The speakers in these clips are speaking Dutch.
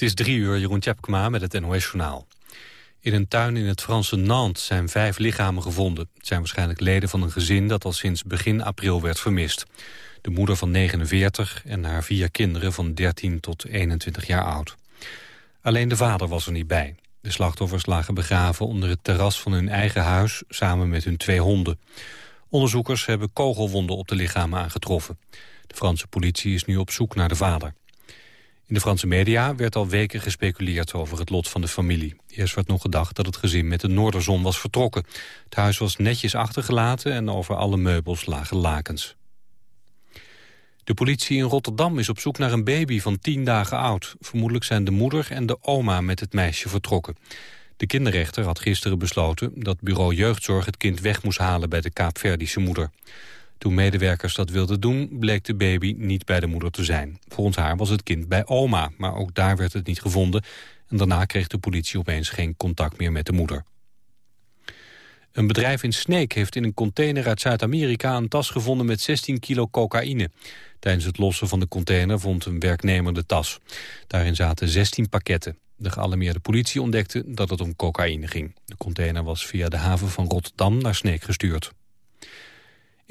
Het is drie uur, Jeroen Tjepkema met het NOS-journaal. In een tuin in het Franse Nantes zijn vijf lichamen gevonden. Het zijn waarschijnlijk leden van een gezin dat al sinds begin april werd vermist. De moeder van 49 en haar vier kinderen van 13 tot 21 jaar oud. Alleen de vader was er niet bij. De slachtoffers lagen begraven onder het terras van hun eigen huis... samen met hun twee honden. Onderzoekers hebben kogelwonden op de lichamen aangetroffen. De Franse politie is nu op zoek naar de vader. In de Franse media werd al weken gespeculeerd over het lot van de familie. Eerst werd nog gedacht dat het gezin met de Noorderzon was vertrokken. Het huis was netjes achtergelaten en over alle meubels lagen lakens. De politie in Rotterdam is op zoek naar een baby van tien dagen oud. Vermoedelijk zijn de moeder en de oma met het meisje vertrokken. De kinderrechter had gisteren besloten dat bureau jeugdzorg het kind weg moest halen bij de Kaapverdische moeder. Toen medewerkers dat wilden doen, bleek de baby niet bij de moeder te zijn. Volgens haar was het kind bij oma, maar ook daar werd het niet gevonden. En daarna kreeg de politie opeens geen contact meer met de moeder. Een bedrijf in Sneek heeft in een container uit Zuid-Amerika... een tas gevonden met 16 kilo cocaïne. Tijdens het lossen van de container vond een werknemer de tas. Daarin zaten 16 pakketten. De gealarmeerde politie ontdekte dat het om cocaïne ging. De container was via de haven van Rotterdam naar Sneek gestuurd.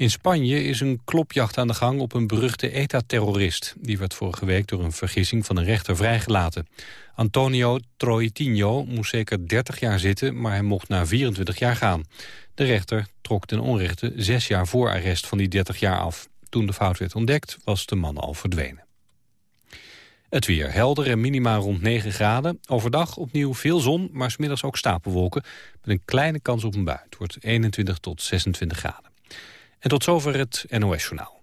In Spanje is een klopjacht aan de gang op een beruchte ETA-terrorist. Die werd vorige week door een vergissing van een rechter vrijgelaten. Antonio Troitinho moest zeker 30 jaar zitten, maar hij mocht na 24 jaar gaan. De rechter trok ten onrechte zes jaar voor arrest van die 30 jaar af. Toen de fout werd ontdekt, was de man al verdwenen. Het weer helder en minima rond 9 graden. Overdag opnieuw veel zon, maar smiddags ook stapelwolken... met een kleine kans op een bui. Het wordt 21 tot 26 graden. En tot zover het NOS-journaal.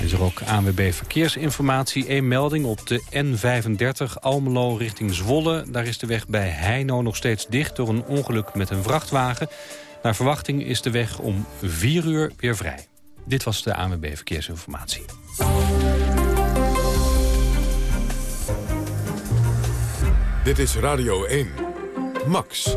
Is er ook ANWB Verkeersinformatie. Een melding op de N35 Almelo richting Zwolle. Daar is de weg bij Heino nog steeds dicht door een ongeluk met een vrachtwagen. Naar verwachting is de weg om 4 uur weer vrij. Dit was de ANWB Verkeersinformatie. Dit is Radio 1. Max.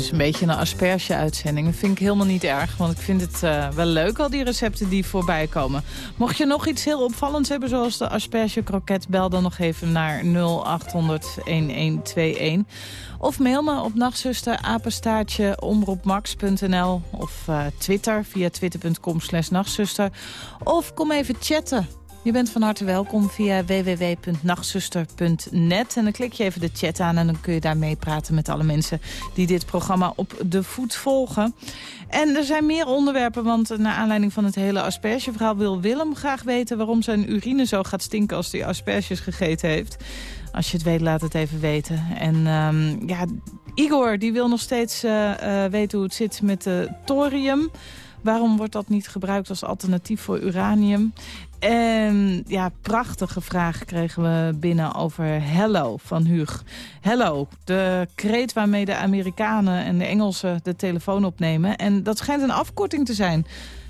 Is een beetje een asperge-uitzending. Dat vind ik helemaal niet erg, want ik vind het uh, wel leuk, al die recepten die voorbij komen. Mocht je nog iets heel opvallends hebben, zoals de asperge-kroket... bel dan nog even naar 0800-1121. Of mail me op nachtzuster, apenstaartje, omroepmax.nl. Of uh, Twitter, via twitter.com slash nachtzuster. Of kom even chatten je bent van harte welkom via www.nachtzuster.net. En dan klik je even de chat aan en dan kun je daar mee praten met alle mensen die dit programma op de voet volgen. En er zijn meer onderwerpen, want naar aanleiding van het hele aspergeverhaal wil Willem graag weten waarom zijn urine zo gaat stinken als hij asperges gegeten heeft. Als je het weet, laat het even weten. En um, ja, Igor die wil nog steeds uh, uh, weten hoe het zit met uh, thorium. Waarom wordt dat niet gebruikt als alternatief voor uranium? En ja, prachtige vraag kregen we binnen over Hello van Huug. Hello, de kreet waarmee de Amerikanen en de Engelsen de telefoon opnemen. En dat schijnt een afkorting te zijn.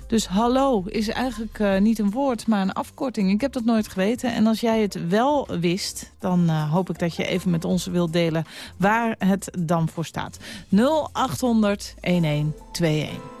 Dus hallo is eigenlijk uh, niet een woord, maar een afkorting. Ik heb dat nooit geweten. En als jij het wel wist, dan uh, hoop ik dat je even met ons wilt delen waar het dan voor staat. 0800 1121.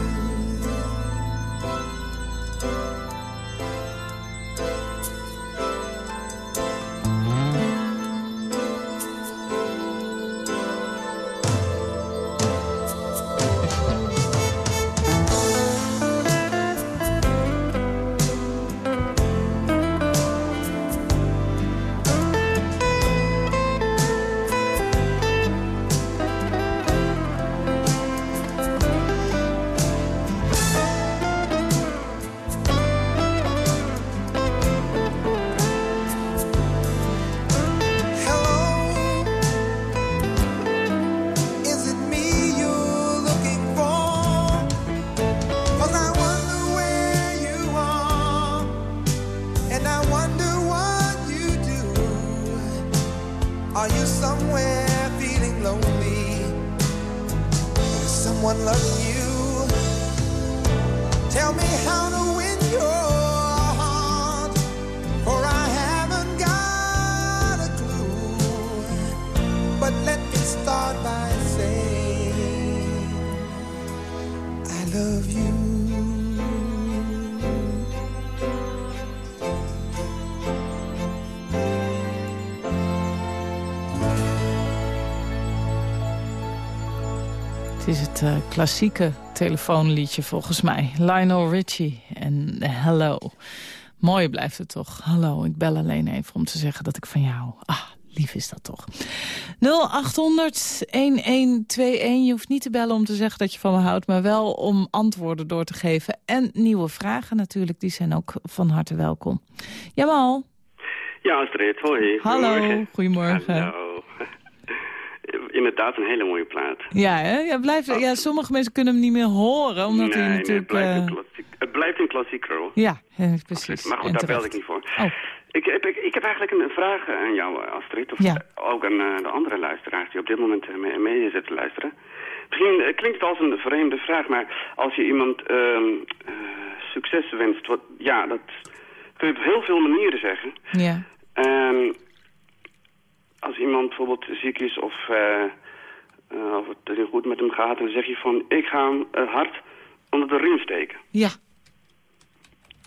Is het eh, klassieke telefoonliedje volgens mij. Lionel Richie en Hello. Mooi blijft het toch. Hallo, ik bel alleen even om te zeggen dat ik van jou hou. Ah, lief is dat toch. 0800-1121. Je hoeft niet te bellen om te zeggen dat je van me houdt... maar wel om antwoorden door te geven. En nieuwe vragen natuurlijk, die zijn ook van harte welkom. Jamal. Ja, Astrid, hoi. Hallo, Goedemorgen. goedemorgen. Hallo. Inderdaad een hele mooie plaat. Ja, hè? Ja, blijf, ja, sommige mensen kunnen hem niet meer horen, omdat nee, hij nee, natuurlijk... het, blijft eh, een klassiek, het blijft een klassieker hoor. Ja, eh, precies. Maar goed, En daar belde ik niet voor. Oh. Ik, heb, ik, ik heb eigenlijk een vraag aan jou, eh, Astrid. Of Ja. ook aan eh, de andere luisteraars die op dit moment eh, mee, mee zitten luisteren. Misschien eh, klinkt het als een vreemde vraag, maar als je iemand ehm, eh, succes wenst... Wat, ja, dat kun je op heel veel manieren zeggen. Ja. En als iemand bijvoorbeeld ziek is of, eh, eh, of het niet goed met hem gaat... dan zeg je van, ik ga hem eh, hard onder de riem steken. Ja.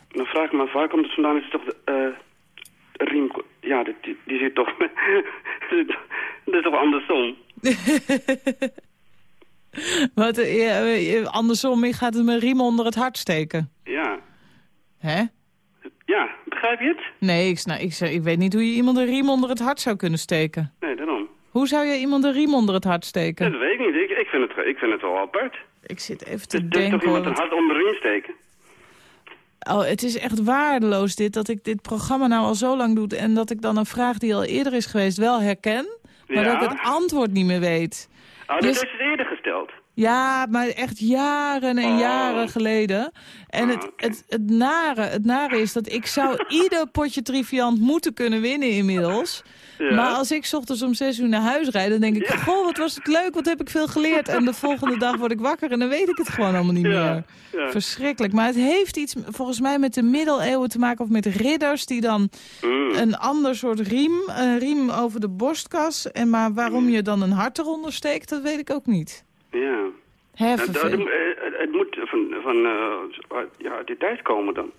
Dan vraag ik me af, waar komt het vandaan? Is het toch de riem... Ja, die, die, die zit toch... dat is toch andersom? Wat, andersom, je gaat het met riem onder het hart steken. Ja. Hè? Ja, begrijp je het? Nee, ik, sna- ik, ik weet niet hoe je iemand een riem onder het hart zou kunnen steken. Nee, daarom. Hoe zou je iemand een riem onder het hart steken? Dat weet ik niet. Ik, ik, vind, het, ik vind het wel apart. Ik zit even te dus toch denken. iemand hoor, een hart onder de riem steken? Oh, het is echt waardeloos dit, dat ik dit programma nou al zo lang doe... en dat ik dan een vraag die al eerder is geweest wel herken... maar Ja. dat ik het antwoord niet meer weet. Oh, dat Dus- is het eerder. Ja, maar echt jaren en jaren geleden. En het, het, het, nare, het nare is dat ik zou ieder potje triviant moeten kunnen winnen inmiddels. Ja. Maar als ik 's ochtends om zes uur naar huis rijd, dan denk ik... Goh, wat was het leuk, wat heb ik veel geleerd. En de volgende dag word ik wakker en dan weet ik het gewoon allemaal niet Ja, meer. Verschrikkelijk. Maar het heeft iets volgens mij met de middeleeuwen te maken... of met ridders die dan Mm. een ander soort riem... een riem over de borstkas. En maar waarom je dan een hart eronder steekt, dat weet ik ook niet. Ja. Hè, Het, het, vervelend. het- moet van, van eh, ja, uit die tijd komen dan.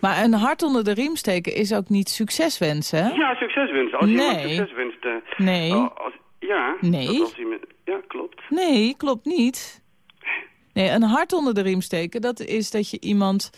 Maar een hart onder de riem steken is ook niet succes wensen, hè? Ja, succes wensen. Als iemand Nee. succes wenst... eh, Nee. als, ja. Nee. dat als iemand, ja, klopt. Nee, klopt niet. Nee, een hart onder de riem steken, dat is dat je iemand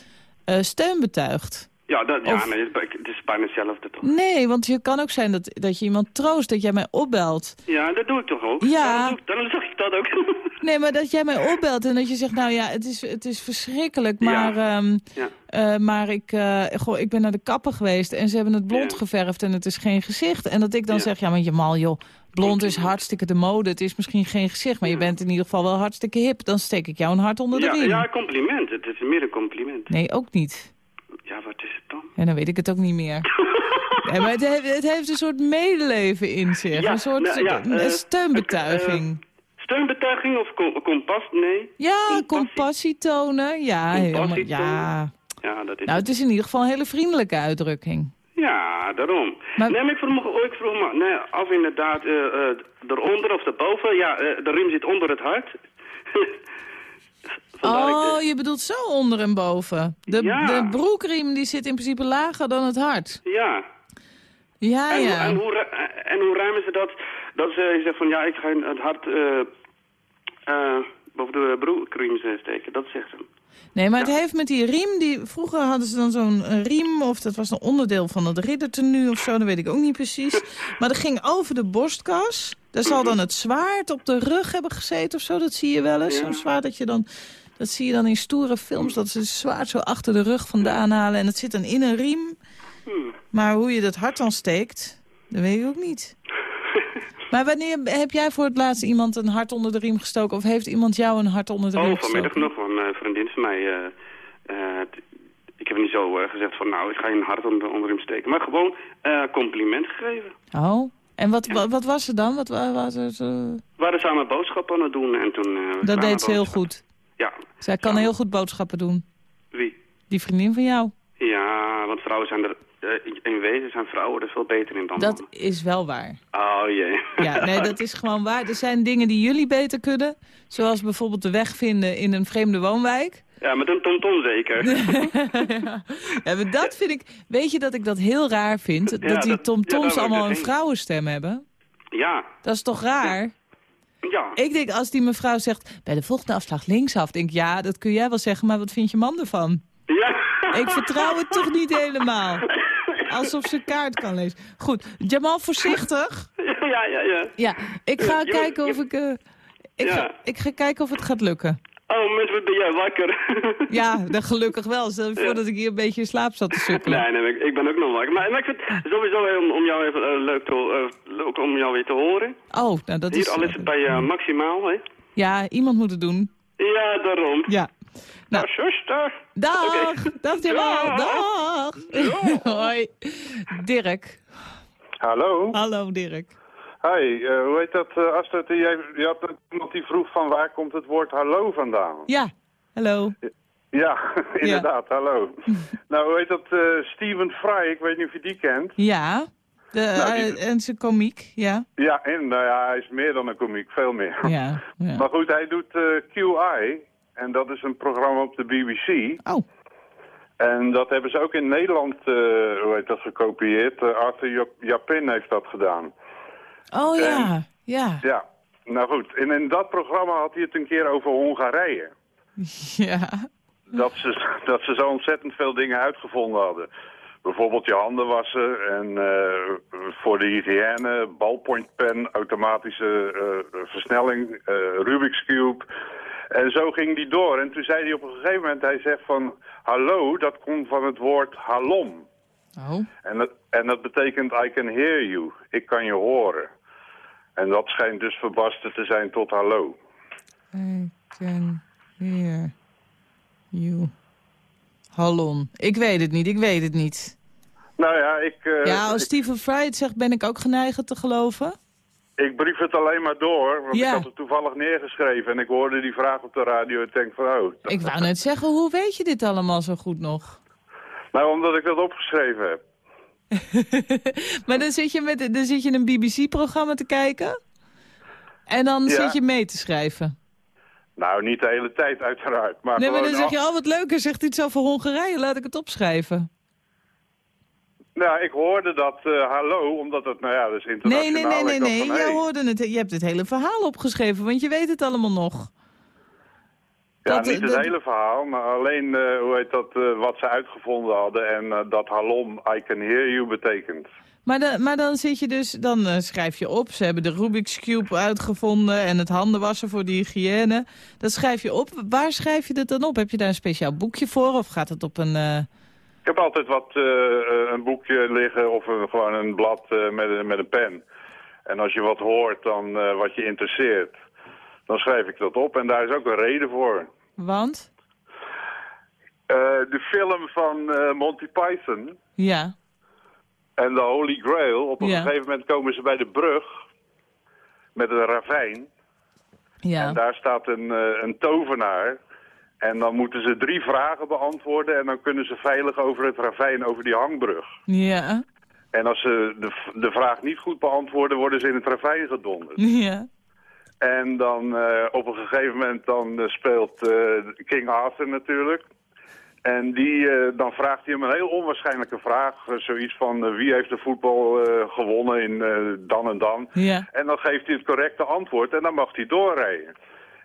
eh, steun betuigt. Ja, dat, ja Of- nee, het, is bijna hetzelfde toch? Nee, want het kan ook zijn dat, dat je iemand troost, dat jij mij opbelt. Ja, dat doe ik toch ook? Ja. Dan, doe ik- dan zeg ik dat ook. Nee, maar dat jij mij opbelt en dat je zegt, nou ja, het is, het is verschrikkelijk, Ja. maar, ehm, ja. eh, maar ik, eh, goh, ik ben naar de kapper geweest en ze hebben het blond Ja. geverfd en het is geen gezicht. En dat ik dan zeg, ja, maar je mal joh, blond is hartstikke de mode, het is misschien geen gezicht, maar je bent in ieder geval wel hartstikke hip. Dan steek ik jou een hart onder de riem. ja, compliment. Het is meer een compliment. Nee, ook niet. Ja, wat is het dan? En dan weet ik het ook niet meer. Ja, maar het, heeft, het heeft een soort medeleven in zich. Ja, een soort nou, ja, een eh, steunbetuiging. Steunbetuiging of kom- kompas? Nee. ja, compassie. tonen. Ja, helemaal, ja. Ja, dat is Nou, het is in ieder geval een hele vriendelijke uitdrukking. Ja, daarom. Maar- Nee, maar ik vroeg me, oh, ik vroeg me nee, af inderdaad, eh eh, eronder of erboven. Ja, eh, de riem zit onder het hart. Oh, je bedoelt zo onder en boven. De, Ja. de broekriem die zit in principe lager dan het hart. Ja. Ja, En, ja. en, hoe, en hoe ruimen ze dat? Dat ze zegt van, ja, ik ga het hart eh eh, boven de broekriem steken. Dat zegt ze. Nee, maar het heeft met die riem, die, vroeger hadden ze dan zo'n riem, of dat was een onderdeel van het riddertenu of zo, dat weet ik ook niet precies. Maar dat ging over de borstkas. Daar zal dan het zwaard op de rug hebben gezeten of zo, dat zie je wel eens. Ja. Zo'n zwaard dat je dan, dat zie je dan in stoere films, dat ze het zwaard zo achter de rug vandaan halen en het zit dan in een riem. Hmm. Maar hoe je dat hart dan steekt, dat weet ik ook niet. Maar wanneer heb jij voor het laatst iemand een hart onder de riem gestoken? Of heeft iemand jou een hart onder de riem Oh, vanmiddag gestoken? nog, want een vriendin van mij... eh, eh, ik heb niet zo eh, gezegd van, nou, ik ga je een hart onder, onder hem steken. Maar gewoon eh, compliment gegeven. Oh, en wat, wat, wat was er dan? Wat, wa- was het, eh, We waren samen boodschappen aan het doen en toen... eh, Dat deed ze heel goed. Ja. Zij kan heel goed boodschappen doen. Wie? Die vriendin van jou. Ja, want vrouwen zijn er... eh, in- wezen zijn vrouwen er veel beter in dan Dat mannen. is wel waar. Oh jee. Ja, nee, dat is gewoon waar. Er zijn dingen die jullie beter kunnen. Zoals bijvoorbeeld de weg vinden in een vreemde woonwijk. Ja, met een tomtom zeker. ja. ja, maar dat vind ik... Weet je dat ik dat heel raar vind? Dat die dat- ja, tomtoms ik allemaal een dus vrouwenstem hebben? Ja, Dat is toch raar? ja. Ik denk als die mevrouw zegt... bij de volgende afslag linksaf. denk ik, ja, dat kun jij wel zeggen. Maar wat vind je man ervan? Ja. Ik vertrouw het toch niet helemaal. Alsof ze kaart kan lezen. Goed, Jamal, voorzichtig. Ja, ja, ja. Ja, ik ga Ja, kijken of ik... eh, ik, ga, ik ga kijken of het gaat lukken. Oh, mensen, ben jij wakker? Ja, dan gelukkig wel. Stel je voor Ja. dat ik hier een beetje in slaap zat te sukkelen. Nee, nee, ik, ik ben ook nog wakker. Maar, maar ik vind het sowieso heel om, om jou even eh, leuk, te, leuk om jou weer te horen. Oh, nou dat is... Hier, al is het bij uh, maximaal, hè? Ja, iemand moet het doen. Ja, daarom. Ja. Nou, Nou, zuster. dag! Dag Jamal, dag! Hoi. Dirk. Hallo. Hallo Dirk. Hi, eh, hoe heet dat, uh, Astrid? Jij, je had iemand die vroeg van waar komt het woord hallo vandaan? Ja, hallo. Ja, inderdaad, hallo. nou, hoe heet dat, uh, Steven Fry, ik weet niet of je die kent. Ja, de, Nou, die- en zijn komiek, ja. Ja, en nou ja, hij is meer dan een komiek, veel meer. Ja, ja. Maar goed, hij doet QI, en dat is een programma op de BBC. Oh, En dat hebben ze ook in Nederland, uh, hoe heet dat, gekopieerd. Uh, Arthur Jap- Japin heeft dat gedaan. oh ja, ja. Ja, nou goed. En in dat programma had hij het een keer over Hongarije. Ja, dat ze, dat ze zo ontzettend veel dingen uitgevonden hadden. Bijvoorbeeld je handen wassen en uh, voor de hygiëne, ballpointpen, automatische versnelling, Rubik's Cube. En zo ging die door. En toen zei hij op een gegeven moment, hij zegt van... Hallo, dat komt van het woord halom. oh. En dat, en dat betekent I can hear you. Ik kan je horen. En dat schijnt dus verbasterd te zijn tot hallo. I can hear you. Hallon. Ik weet het niet, ik weet het niet. Nou ja, ik, eh, ja, als ik, Stephen Fry het zegt, ben ik ook geneigd te geloven. Ik brief het alleen maar door, want Ja. ik had het toevallig neergeschreven en ik hoorde die vraag op de radio en denk van, oh. Ik wou net zeggen, hoe weet je dit allemaal zo goed nog? Nou, omdat ik dat opgeschreven heb. maar dan zit je, met, dan zit je een BBC-programma te kijken. En dan Ja. zit je mee te schrijven. Nou, niet de hele tijd uiteraard, maar Nee, maar dan zeg je, af- oh wat leuk, er zegt iets over Hongarije, laat ik het opschrijven. Nou, ik hoorde dat eh, hallo, omdat het, nou ja, Nee, internationaal. nee, nee, nee, nee, van, jij hoorde het. Je hebt het hele verhaal opgeschreven, want je weet het allemaal nog. Ja, dat- niet het dat- hele verhaal, maar alleen, eh, hoe heet dat, eh, wat ze uitgevonden hadden en dat halom, I can hear you betekent. Maar, dan- maar dan zit je dus, dan schrijf je op. Ze hebben de Rubik's Cube uitgevonden en het handenwassen voor de hygiëne. Dat schrijf je op. Waar schrijf je dat dan op? Heb je daar een speciaal boekje voor of gaat het op een... eh, Ik heb altijd wat, eh, eh, een boekje liggen of een, gewoon een blad eh, met, een- met een pen. En als je wat hoort dan eh, wat je interesseert, dan schrijf ik dat op. En daar is ook een reden voor. want? Eh, de film van eh, Monty Python Ja. en de Holy Grail, op een Ja. gegeven moment komen ze bij de brug met een ravijn. Ja. En daar staat een, eh, een tovenaar. En dan moeten ze drie vragen beantwoorden en dan kunnen ze veilig over het ravijn, over die hangbrug. Ja. En als ze de, de vraag niet goed beantwoorden, worden ze in het ravijn gedonderd. Ja. En dan eh, op een gegeven moment dan eh, speelt eh, King Arthur natuurlijk. En die, dan vraagt hij hem een heel onwaarschijnlijke vraag. zoiets van wie heeft de voetbal gewonnen in dan en dan. Ja. En dan geeft hij het correcte antwoord en dan mag hij doorrijden.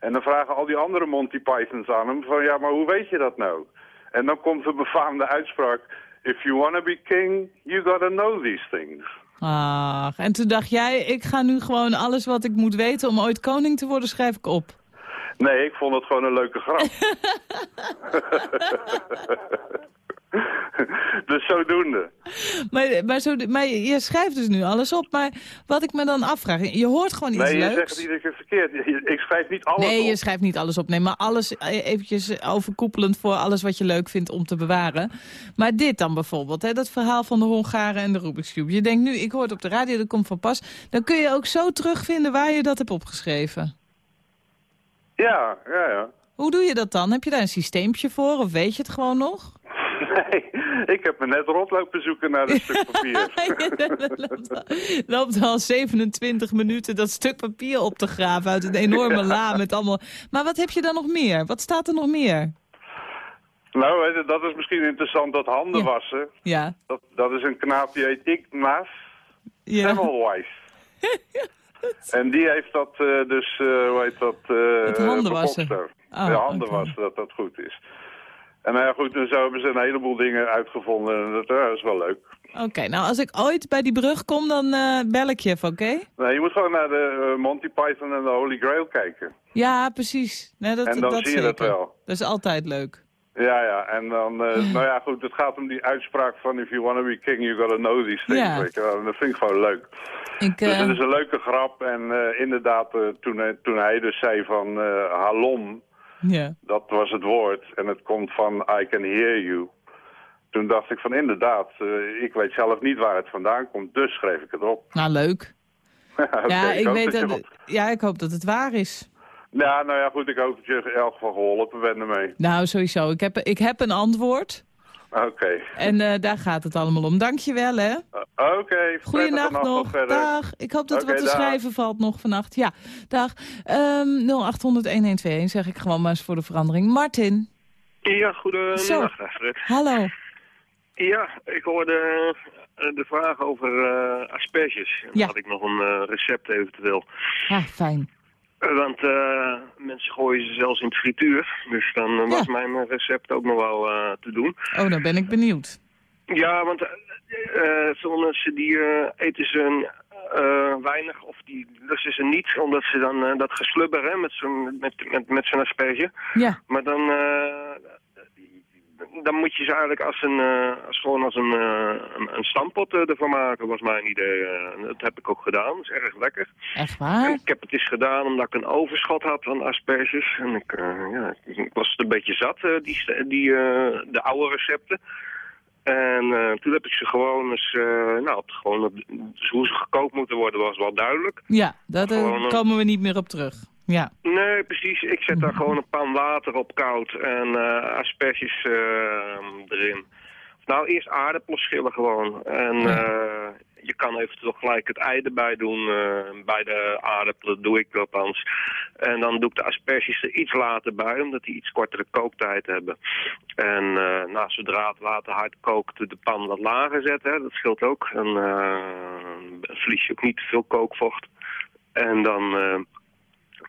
En dan vragen al die andere Monty Pythons aan hem van ja, maar hoe weet je dat nou? En dan komt de befaamde uitspraak... If you wanna be king, you gotta know these things. Ach, en toen dacht jij, ik ga nu gewoon alles wat ik moet weten om ooit koning te worden, schrijf ik op. Nee, ik vond het gewoon een leuke grap. dus zodoende. Maar, maar, zo, maar je schrijft dus nu alles op. Maar wat ik me dan afvraag, je hoort gewoon iets Nee, je leuks. zegt het iedere keer verkeerd. Ik schrijf niet alles Nee, op. je schrijft niet alles op. Nee, maar alles eh, eventjes overkoepelend voor alles wat je leuk vindt om te bewaren. Maar dit dan bijvoorbeeld, hè, dat verhaal van de Hongaren en de Rubik's Cube. Je denkt nu, ik hoor het op de radio, dat komt van pas. Dan kun je ook zo terugvinden waar je dat hebt opgeschreven. Ja, ja, ja. Hoe doe je dat dan? Heb je daar een systeempje voor of weet je het gewoon nog? Nee, ik heb me net rondlopen zoeken naar een stuk papier. Loopt al 27 minuten dat stuk papier op te graven uit een enorme la met allemaal... Maar wat heb je dan nog meer? Wat staat er nog meer? nou, dat is misschien interessant, dat handen Ja. wassen. Ja, Dat, dat is een knaap die heet Ignace ja. En die heeft dat eh, dus, eh, hoe heet dat? eh Het handen wassen. Oh, ja, handen wassen, dat dat goed is. En nou ja, goed, en zo hebben ze een heleboel dingen uitgevonden. En dat, ja, dat is wel leuk. Oké, nou als ik ooit bij die brug kom, dan eh, bel ik je even, oké? Nee, je moet gewoon naar de eh, Monty Python en de Holy Grail kijken. Ja, precies. Nee, dat, En dan zie je dat wel. Dat is altijd leuk. Ja, ja, en dan, eh, nou ja, goed, het gaat om die uitspraak van if you want to be king, you gotta know these things, Ja. weet je wel. En dat vind ik gewoon leuk. Ik, Dus het is een leuke grap en inderdaad, toen, hij- toen hij dus zei van halom, ja. dat was het woord, en het komt van I can hear you. Toen dacht ik van inderdaad, eh, ik weet zelf niet waar het vandaan komt, dus schreef ik het op. Nou, leuk. Ja, ik hoop weet dat ja, ik hoop dat het waar is. Ja, nou ja, goed, ik hoop dat je in elk geval geholpen bent ermee. Nou, sowieso. Ik heb, ik heb een antwoord. Oké. En eh, daar gaat het allemaal om. Dank je wel, hè. Uh, Oké, Goeienacht nacht nog. verder. Dag. Ik hoop dat er wat te dag. schrijven valt nog vannacht. Ja, dag. Ehm 0800-1121 zeg ik gewoon maar eens voor de verandering. Martin. Ja, goedemiddag, Fred. Hallo. Ja, ik hoorde eh, de vraag over eh, asperges. En Ja. Had ik nog een recept eventueel. Ah, fijn. Want eh, mensen gooien ze zelfs in het frituur. Dus dan eh, was Ja. mijn recept ook nog wel eh, te doen. Oh, dan ben ik benieuwd. Ja, want veel mensen die eten ze weinig of die lusten ze niet. Omdat ze dan dat geslubber hè, met zo'n met, met, met zo'n asperge. Ja. Maar dan, eh, dan moet je ze eigenlijk als een, eh, als gewoon als een, uh, een, een stampot uh, ervan maken, was mijn idee. dat heb ik ook gedaan, dat is erg lekker. Echt waar? Ik heb het eens gedaan omdat ik een overschot had van asperges. En ik, ja, ik was het een beetje zat, die, die, de oude recepten. En toen heb ik ze gewoon eens, nou, gewoon, dus hoe ze gekookt moeten worden was wel duidelijk. Ja, daar komen we niet meer op terug. Ja. Nee, precies. Ik zet daar gewoon een pan water op koud en uh, asperges uh, erin. Nou, eerst aardappelschillen gewoon. En uh, je kan eventueel gelijk het ei erbij doen. bij de aardappelen doe ik althans. En dan doe ik de asperges er iets later bij, omdat die iets kortere kooktijd hebben. En nou, zodra het water hard kookt, de pan wat lager zetten. Dat scheelt ook. En verlies je ook niet te veel kookvocht. En dan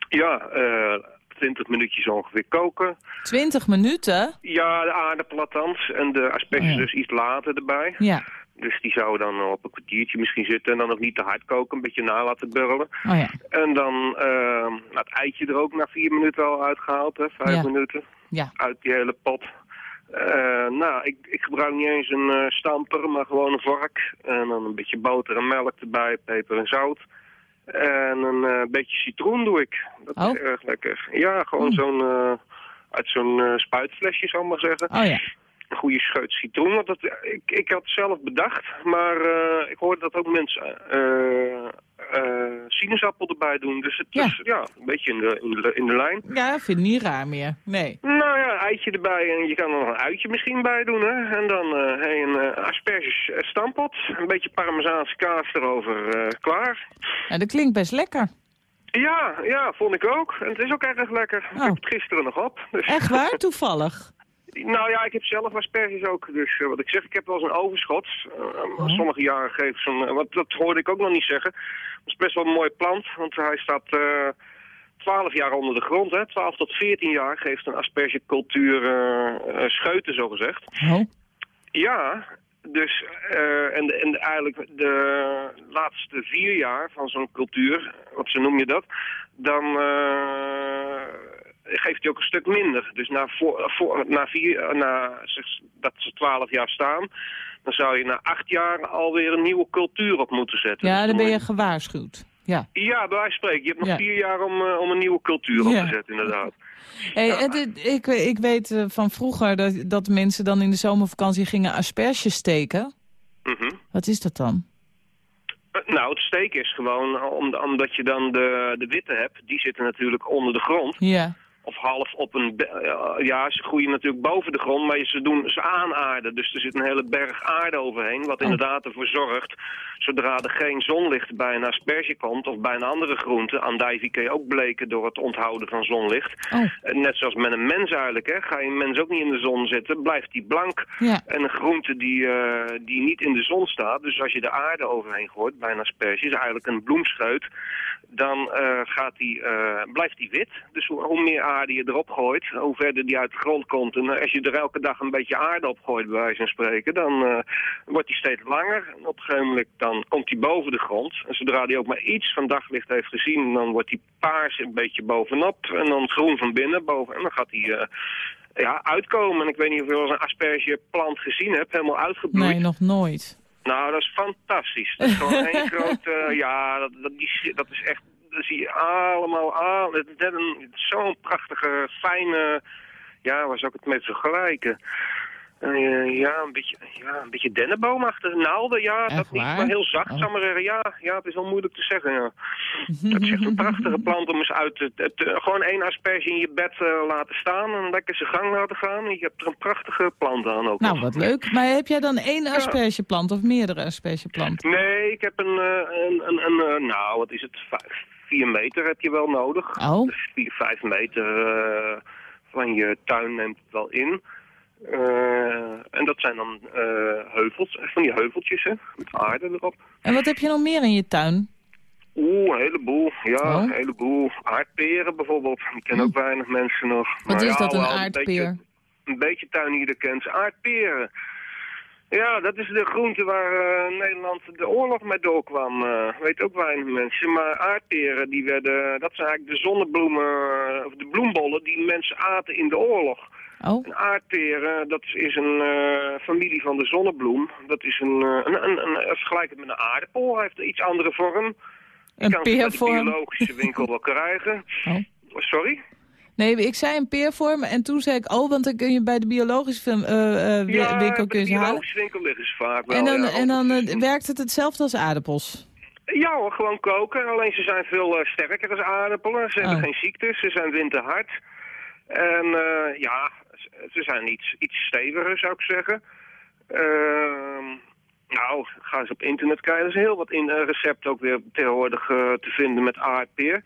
ja, uh, eh, 20 minuutjes ongeveer koken. 20 minuten? Ja, de aardappel En de asperges oh dus iets later erbij. Ja. Dus die zouden dan op een kwartiertje misschien zitten en dan nog niet te hard koken, een beetje na laten burlen. Oh ja. En dan uh, het eitje er ook na vier minuten al uitgehaald, hè, vijf minuten. Ja. Uit die hele pot. Uh, nou, ik, ik, gebruik niet eens een uh, stamper, maar gewoon een vork. En dan een beetje boter en melk erbij, peper en zout. En een uh, beetje citroen doe ik. Dat oh. is erg lekker. Ja, gewoon mm. zo'n... Uh, uit zo'n uh, spuitflesje, zal ik maar zeggen. Oh ja. Een goede scheut citroen. Want dat, ik, ik had het zelf bedacht, maar ik hoorde dat ook mensen sinaasappel erbij doen. Dus het ja. is ja, een beetje in de, in de, in de lijn. Ja, ik vind het niet raar meer. Nee. Nou ja, eitje erbij en je kan er nog een uitje misschien bij doen. Hè? En dan uh, hey, een uh, asperges stampot, een beetje parmezaanse kaas erover, uh, klaar. Ja, dat klinkt best lekker. Ja, ja, vond ik ook. En het is ook erg lekker. Ik Oh. heb het gisteren nog op. Dus. Echt waar? Toevallig? Nou ja, ik heb zelf asperges ook. Dus wat ik zeg, ik heb wel eens een overschot. Oh. Sommige jaren geven ze een... wat, dat hoorde ik ook nog niet zeggen. Dat is best wel een mooie plant, want hij staat... 12 jaar onder de grond, hè. 12 tot 14 jaar geeft een aspergecultuur scheuten, zogezegd. Oh. Ja, dus uh, en, en eigenlijk de laatste vier jaar van zo'n cultuur, wat zo noem je dat, dan geeft hij ook een stuk minder. Dus na, voor, voor, na, vier, na dat ze 12 jaar staan, dan zou je na acht jaar alweer een nieuwe cultuur op moeten zetten. Ja, dan ben je gewaarschuwd. Ja, ja bij wijze van spreken. Je hebt nog Ja. vier jaar om, uh, om een nieuwe cultuur op Ja. te zetten, inderdaad. Hey, het- ik, ik weet uh, van vroeger dat, dat mensen dan in de zomervakantie gingen asperges steken. Mhm. Wat is dat dan? Uh, nou, het steken is gewoon om, omdat je dan de, de witte hebt. Die zitten natuurlijk onder de grond. Ja. Of half op een... uh, ja, ze groeien natuurlijk boven de grond, maar ze doen ze aanaarden. Dus er zit een hele berg aarde overheen, wat Oh. inderdaad ervoor zorgt... zodra er geen zonlicht bij een asperge komt of bij een andere groente... andijvie kun je ook bleken door het onthouden van zonlicht. Oh, Net zoals met een mens eigenlijk, hè. Ga je een mens ook niet in de zon zitten, blijft die blank. ja. En een groente die, eh, die niet in de zon staat, dus als je de aarde overheen gooit bij een asperge, is eigenlijk een bloemscheut, dan eh, gaat die, eh, blijft die wit. Dus hoe, hoe meer aarde je erop gooit, hoe verder die uit de grond komt. En als je er elke dag een beetje aarde op gooit, bij wijze van spreken, dan wordt die steeds langer. En op een gegeven moment dan komt die boven de grond. En zodra die ook maar iets van daglicht heeft gezien, dan wordt die paars een beetje bovenop. En dan groen van binnen boven. En dan gaat die... eh, ja, uitkomen. En ik weet niet of je wel eens een aspergeplant gezien hebt, helemaal uitgebloeid. Nee, nog nooit. Nou, dat is fantastisch. Dat is gewoon één grote... Ja, dat, dat, die, dat is echt... Dat zie je allemaal een- zo'n prachtige, fijne... Ja, waar zou ik het mee vergelijken? Eh, ja, een beetje, ja, een beetje dennenboomachtige naalden, ja, Echt dat niet, waar? maar heel zacht, Oh. maar. Ja, ja, het is wel moeilijk te zeggen, ja. Het is echt een prachtige plant om eens uit te... gewoon één asperge in je bed eh, laten staan en lekker zijn gang laten gaan. Je hebt er een prachtige plant aan ook Nou, wat leuk. Maar heb jij dan één aspergeplant of meerdere aspergeplanten? Nee, ik heb een, eh, een, een, een nou, wat is het, vijf, vier meter heb je wel nodig. Oh, Dus vier, vijf meter van je tuin neemt het wel in. Eh, en dat zijn dan eh, heuvels, van die heuveltjes, hè, met aarde erop. en wat heb je nog meer in je tuin? Oeh, een heleboel. Ja, Oh. een heleboel. Aardperen bijvoorbeeld. Die kennen ook weinig mensen nog. Hm. Wat Maar is ja, dat, een aardpeer? beetje, een beetje tuinier kent ze. Aardperen. Ja, dat is de groente waar eh, Nederland de oorlog mee doorkwam. eh weet ook weinig mensen. Maar aardperen, die werden, dat zijn eigenlijk de zonnebloemen, of de bloembollen die mensen aten in de oorlog. Oh, Een aardpeer, eh, dat is, een eh, familie van de zonnebloem. Dat is een, eh, een, een, een, een- vergelijk het met een aardappel. Hij heeft een iets andere vorm. Een kan peervorm. biologische winkel wel krijgen. Oh. Sorry? Nee, ik zei een peervorm en toen zei ik, oh, want dan kun je bij de biologische film, wi- ja, winkel kun je de ze halen. biologische winkel liggen ze vaak wel. En dan, ja. en dan werkt het hetzelfde als aardappels. Ja hoor, gewoon koken. Alleen ze zijn veel sterker als aardappelen. Ze hebben Oh. geen ziektes, ze zijn winterhard. En ja, ze- ze zijn iets, iets steviger zou ik zeggen. Ehm, nou, ga eens op internet kijken. Er is heel wat in, recepten ook weer tegenwoordig eh, te vinden met aardpeer.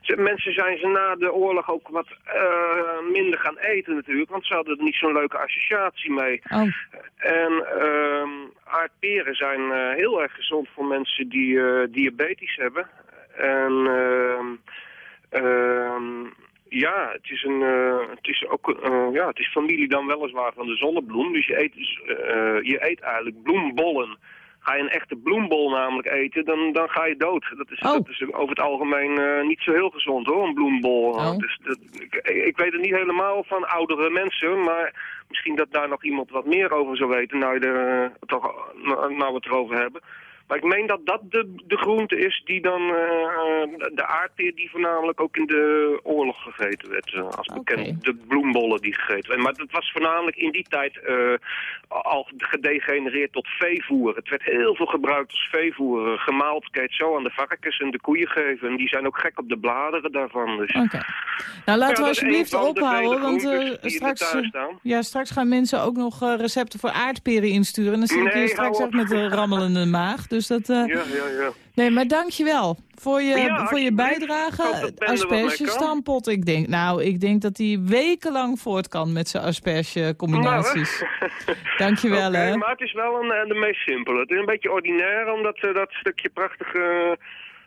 Ze- Mensen zijn ze na de oorlog ook wat eh, minder gaan eten natuurlijk, want ze hadden er niet zo'n leuke associatie mee. Oh, En ehm aardperen zijn heel erg gezond voor mensen die diabetes hebben. En ehm, ehm, ja, het is, een, eh, het is ook eh, ja, het is familie dan weliswaar van de zonnebloem. Dus je eet, eh, je eet eigenlijk bloembollen. Ga je een echte bloembol namelijk eten, dan, dan ga je dood. Dat is, Oh. dat is over het algemeen niet zo heel gezond hoor, een bloembol. Oh. Dus dat, ik, ik weet het niet helemaal van oudere mensen, maar misschien dat daar nog iemand wat meer over zou weten, nou, je er, toch, nou, nou we het erover hebben. Maar ik meen dat dat de, de groente is die dan, eh, eh, de aardpeer die voornamelijk ook in de oorlog gegeten werd. eh, als bekend, de bloembollen die gegeten werden. Maar dat was voornamelijk in die tijd al gedegenereerd tot veevoer. Het werd heel veel gebruikt als veevoer. Gemaald kan je het zo aan de varkens en de koeien geven. En die zijn ook gek op de bladeren daarvan. Dus. oké. Nou, laten Ja, we alsjeblieft ophouden, want straks, ja, straks gaan mensen ook nog recepten voor aardperen insturen. En dan zit Nee, hier straks op. met een rammelende maag. Dus dat, eh, Ja, ja, ja. nee, maar dankjewel voor je, Ja, voor je bijdrage. Er. Aspergestampot, ik denk, nou, ik denk dat hij wekenlang voort kan met zijn asperge-combinaties. Nou, Dankjewel, hè. maar het is wel een, eh, de meest simpele. Het is een beetje ordinair, omdat eh, dat stukje prachtige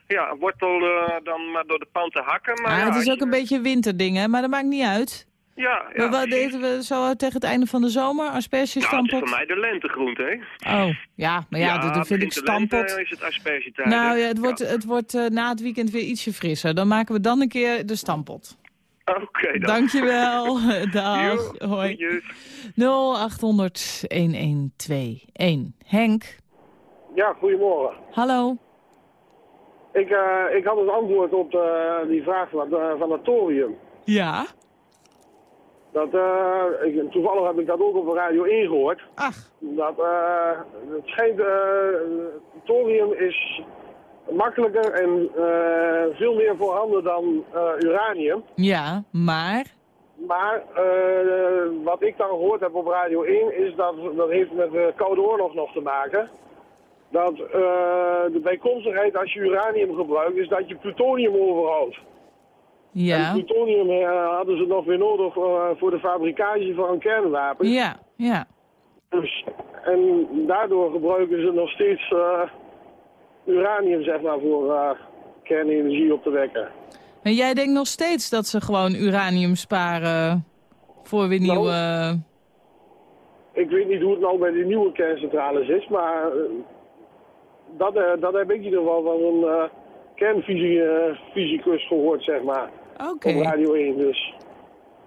ja, wortel dan maar door de pan te hakken. Maar Ah, ja, het is ook een beetje winterding, hè, maar dat maakt niet uit. Ja, ja. Maar wat precies. eten we zo tegen het einde van de zomer? Nou, het is Aspergestampot? voor mij de lentegroente, hè? Oh, ja, maar ja, dan vind ik lente, stampot. is het aspergetijd. Nou ja, het wordt, het wordt eh, na het weekend weer ietsje frisser. Dan maken we dan een keer de stampot. Oké dan. Dankjewel. Dag. Jo, Hoi. groetjes. 0800 1121. Henk, Ja, goedemorgen. hallo. Ik, eh, ik had het antwoord op de, die vraag van, eh, van het thorium. Ja? Dat, eh, ik, toevallig heb ik dat ook op Radio 1 gehoord. Ach, Dat, eh, het schijnt, eh, thorium is makkelijker en veel meer voorhanden dan uranium. ja, maar... Maar wat ik dan gehoord heb op Radio 1 is dat, dat heeft met de Koude Oorlog nog te maken. Dat de bijkomstigheid als je uranium gebruikt is dat je plutonium overhoudt. Ja, En plutonium eh, hadden ze nog weer nodig eh, voor de fabricage van een kernwapen. ja, ja. Dus, en daardoor gebruiken ze nog steeds eh, uranium zeg maar, voor kernenergie op te wekken. En jij denkt nog steeds dat ze gewoon uranium sparen voor weer Nou, nieuwe... Ik weet niet hoe het nou bij die nieuwe kerncentrales is, maar dat, dat heb ik in ieder geval van een kernfysicus gehoord, zeg maar, Op Radio 1. Dus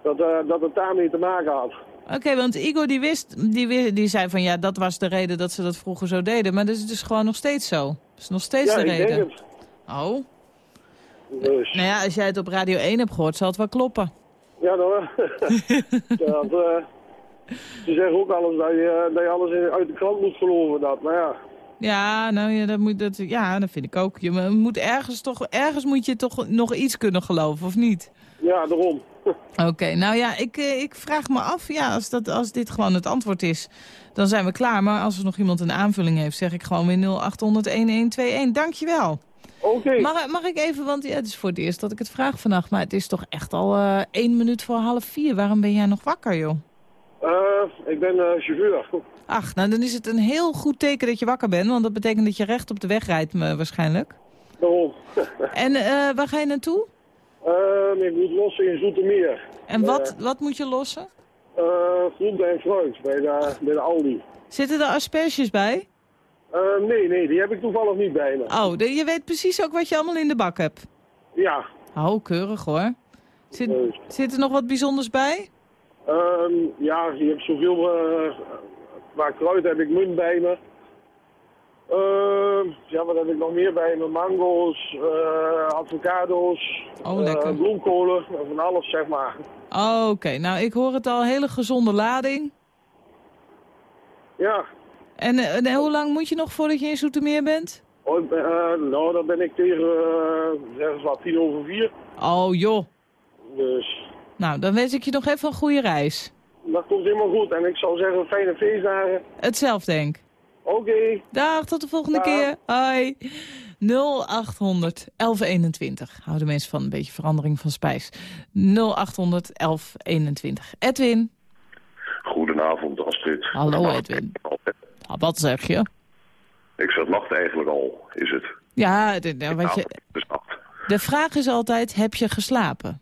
dat, eh, dat het daarmee te maken had. Oké, want Igor die wist, die, die zei van ja, dat was de reden dat ze dat vroeger zo deden. Maar dat is dus gewoon nog steeds zo. Dat is nog steeds ja, de ik reden. denk het. Oh, Dus, nou ja, als jij het op Radio 1 hebt gehoord, zal het wel kloppen. ja, dan, dat, eh, ze zeggen ook alles dat je, dat je alles uit de krant moet geloven. Dat, maar ja, Ja, nou ja, dat, moet, dat, ja, dat vind ik ook. Je moet ergens, toch, ergens moet je toch nog iets kunnen geloven, of niet? ja, daarom. Oké, nou ja, ik, eh, ik vraag me af, ja, als, dat, als dit gewoon het antwoord is, dan zijn we klaar. Maar als er nog iemand een aanvulling heeft, zeg ik gewoon weer 0800-1121. Dankjewel. Oké, Mag, mag ik even, want ja, het is voor het eerst dat ik het vraag vannacht, maar het is toch echt al eh één minuut voor half vier. Waarom ben jij nog wakker, joh? Eh, ik ben eh, chauffeur. Ach, nou dan is het een heel goed teken dat je wakker bent, want dat betekent dat je recht op de weg rijdt waarschijnlijk. Daarom. En eh, waar ga je naartoe? Ik moet lossen in Zoetermeer. En wat, wat moet je lossen? Groente en fruit bij de, bij de Aldi. Zitten er asperges bij? Nee, nee, die heb ik toevallig niet bij me. Oh, de- je weet precies ook wat je allemaal in de bak hebt. Ja, Oh, keurig hoor. Zit, zit er nog wat bijzonders bij? Ehm, ja, je hebt zoveel... eh qua kruid heb ik munt bij me. Ehm, ja, wat heb ik nog meer bij me? Mango's, eh, avocado's, Oh, lekker. bloemkolen, van alles zeg maar. Oké, nou ik hoor het al, hele gezonde lading. Ja, En, en hoe lang moet je nog voordat je in Zoetermeer bent? oh, nou dan ben ik tegen, uh, zeg eens wat, tien over vier. Oh joh. Dus Nou, dan wens ik je nog even een goede reis. dat komt helemaal goed. En ik zou zeggen, fijne feestdagen. Hetzelfde denk. Oké. Dag, tot de volgende Dag. keer. Hoi. 0800 1121. Houden mensen van een beetje verandering van spijs. 0800 1121. Edwin. Goedenavond, Astrid. Hallo, Edwin. Ah, wat zeg je? Ik zeg nacht eigenlijk al, is het? Ja, de, de- wat je, Nou, de vraag is altijd, heb je geslapen?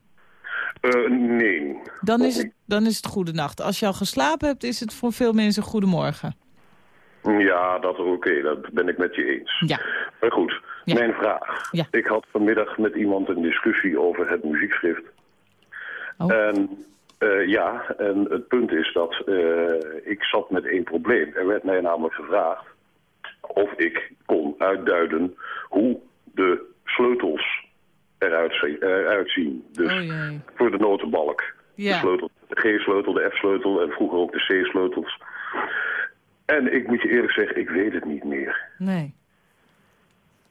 Eh, nee. Dan is, het, dan is het goede nacht. Als je al geslapen hebt, is het voor veel mensen goedemorgen. Ja, dat is oké, dat ben ik met je eens. Ja. Maar goed, Ja. mijn vraag. Ja. Ik had vanmiddag met iemand een discussie over het muziekschrift. Oh. En eh, ja, en het punt is dat eh, ik zat met één probleem. Er werd mij namelijk gevraagd of ik kon uitduiden hoe de sleutels eruit, zi- eruit zien. Dus Oh voor de notenbalk. Ja. De sleutel, de G-sleutel, de F-sleutel en vroeger ook de C-sleutels. En ik moet je eerlijk zeggen, ik weet het niet meer. Nee.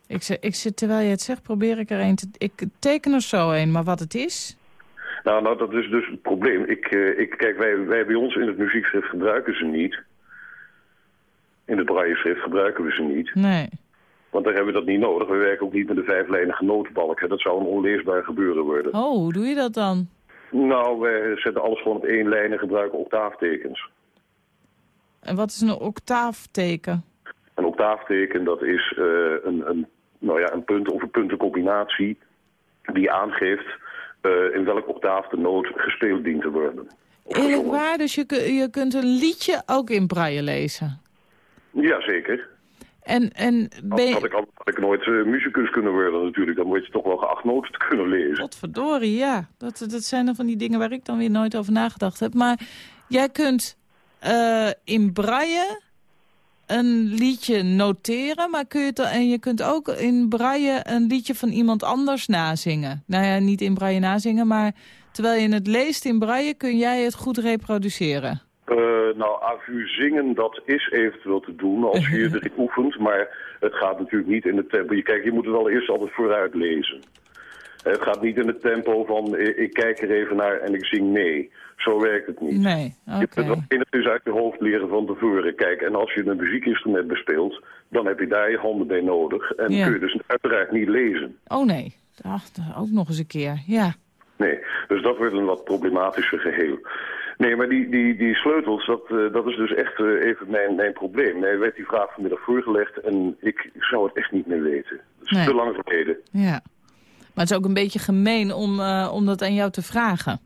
Ik, ik zit, terwijl je het zegt, probeer ik er een te... Ik teken er zo een, maar wat het is... Nou, nou dat is dus het probleem. Ik, eh, ik, kijk, wij, wij bij ons in het muziekschrift gebruiken ze niet. In het brailleschrift gebruiken we ze niet. Nee. Want daar hebben we dat niet nodig. We werken ook niet met de vijflijnige notenbalken. Dat zou een onleesbaar gebeuren worden. Oh, hoe doe je dat dan? Nou, wij zetten alles gewoon op één lijn en gebruiken octaaftekens. En wat is een octaafteken? Een octaafteken, dat is eh, een, een, nou ja, een punt of een puntencombinatie die aangeeft eh, in welk octaaf de noot gespeeld dient te worden. Eerlijk waar, dus je, je kunt een liedje ook in braille lezen. Jazeker. En, en ben Had, ik, had ik nooit eh, muzikus kunnen worden natuurlijk. Dan moet je toch wel geacht noten te kunnen lezen. Potverdorie, ja. Dat, dat zijn dan van die dingen waar ik dan weer nooit over nagedacht heb. Maar jij kunt eh, in braille een liedje noteren, maar kun je het, en je kunt ook in braille een liedje van iemand anders nazingen. Nou ja, niet in braille nazingen, maar terwijl je het leest in braille kun jij het goed reproduceren. Eh, nou, avu zingen, dat is eventueel te doen als je je erin oefent. Maar het gaat natuurlijk niet in het tempo. Je, kijk, je moet het wel eerst altijd vooruit lezen. Het gaat niet in het tempo van eh, ik kijk er even naar en ik zing nee. Zo werkt het niet. Nee, oké. Je kunt wel enigszins uit je hoofd leren van tevoren. Kijk, en als je een muziekinstrument bespeelt, dan heb je daar je handen bij nodig. En Ja. kun je dus uiteraard niet lezen. Oh nee, Ach, ook nog eens een keer, ja. Nee, dus dat wordt een wat problematischer geheel. Nee, maar die, die, die sleutels, dat, eh, dat is dus echt eh, even mijn, mijn probleem. Mij werd die vraag vanmiddag voorgelegd en ik zou het echt niet meer weten. Dat is Nee. te lang geleden. Ja. Maar het is ook een beetje gemeen om, eh, om dat aan jou te vragen.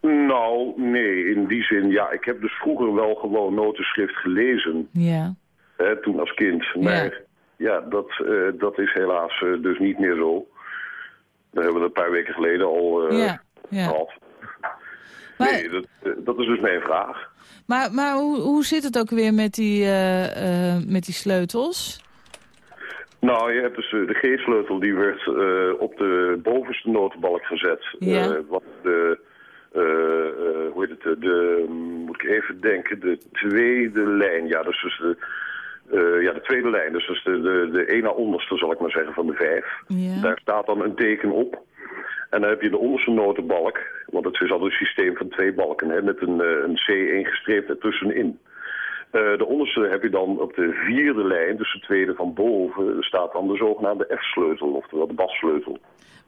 Nou, nee, in die zin, ja, ik heb dus vroeger wel gewoon notenschrift gelezen, Ja. hè, toen als kind. Maar ja, dat, dat is helaas dus niet meer zo. Dat hebben we een paar weken geleden al ja, ja. gehad. Maar, Nee, dat, eh, dat is dus mijn vraag. maar, maar hoe, hoe zit het ook weer met die, eh, eh, met die sleutels? Nou, je hebt dus de G-sleutel, die werd op de bovenste notenbalk gezet. Ja. Wat de, hoe heet het, de, moet ik even denken, de tweede lijn. Ja, dus, dus de, ja, de tweede lijn, dus, dus de, de, de ene onderste, zal ik maar zeggen, van de vijf. Ja. Daar staat dan een teken op. En dan heb je de onderste notenbalk, want het is altijd een systeem van twee balken, hè, met een, eh, een C ingestreept ertussenin. Eh, de onderste heb je dan op de vierde lijn, dus de tweede van boven, staat dan de zogenaamde F-sleutel, oftewel de bassleutel.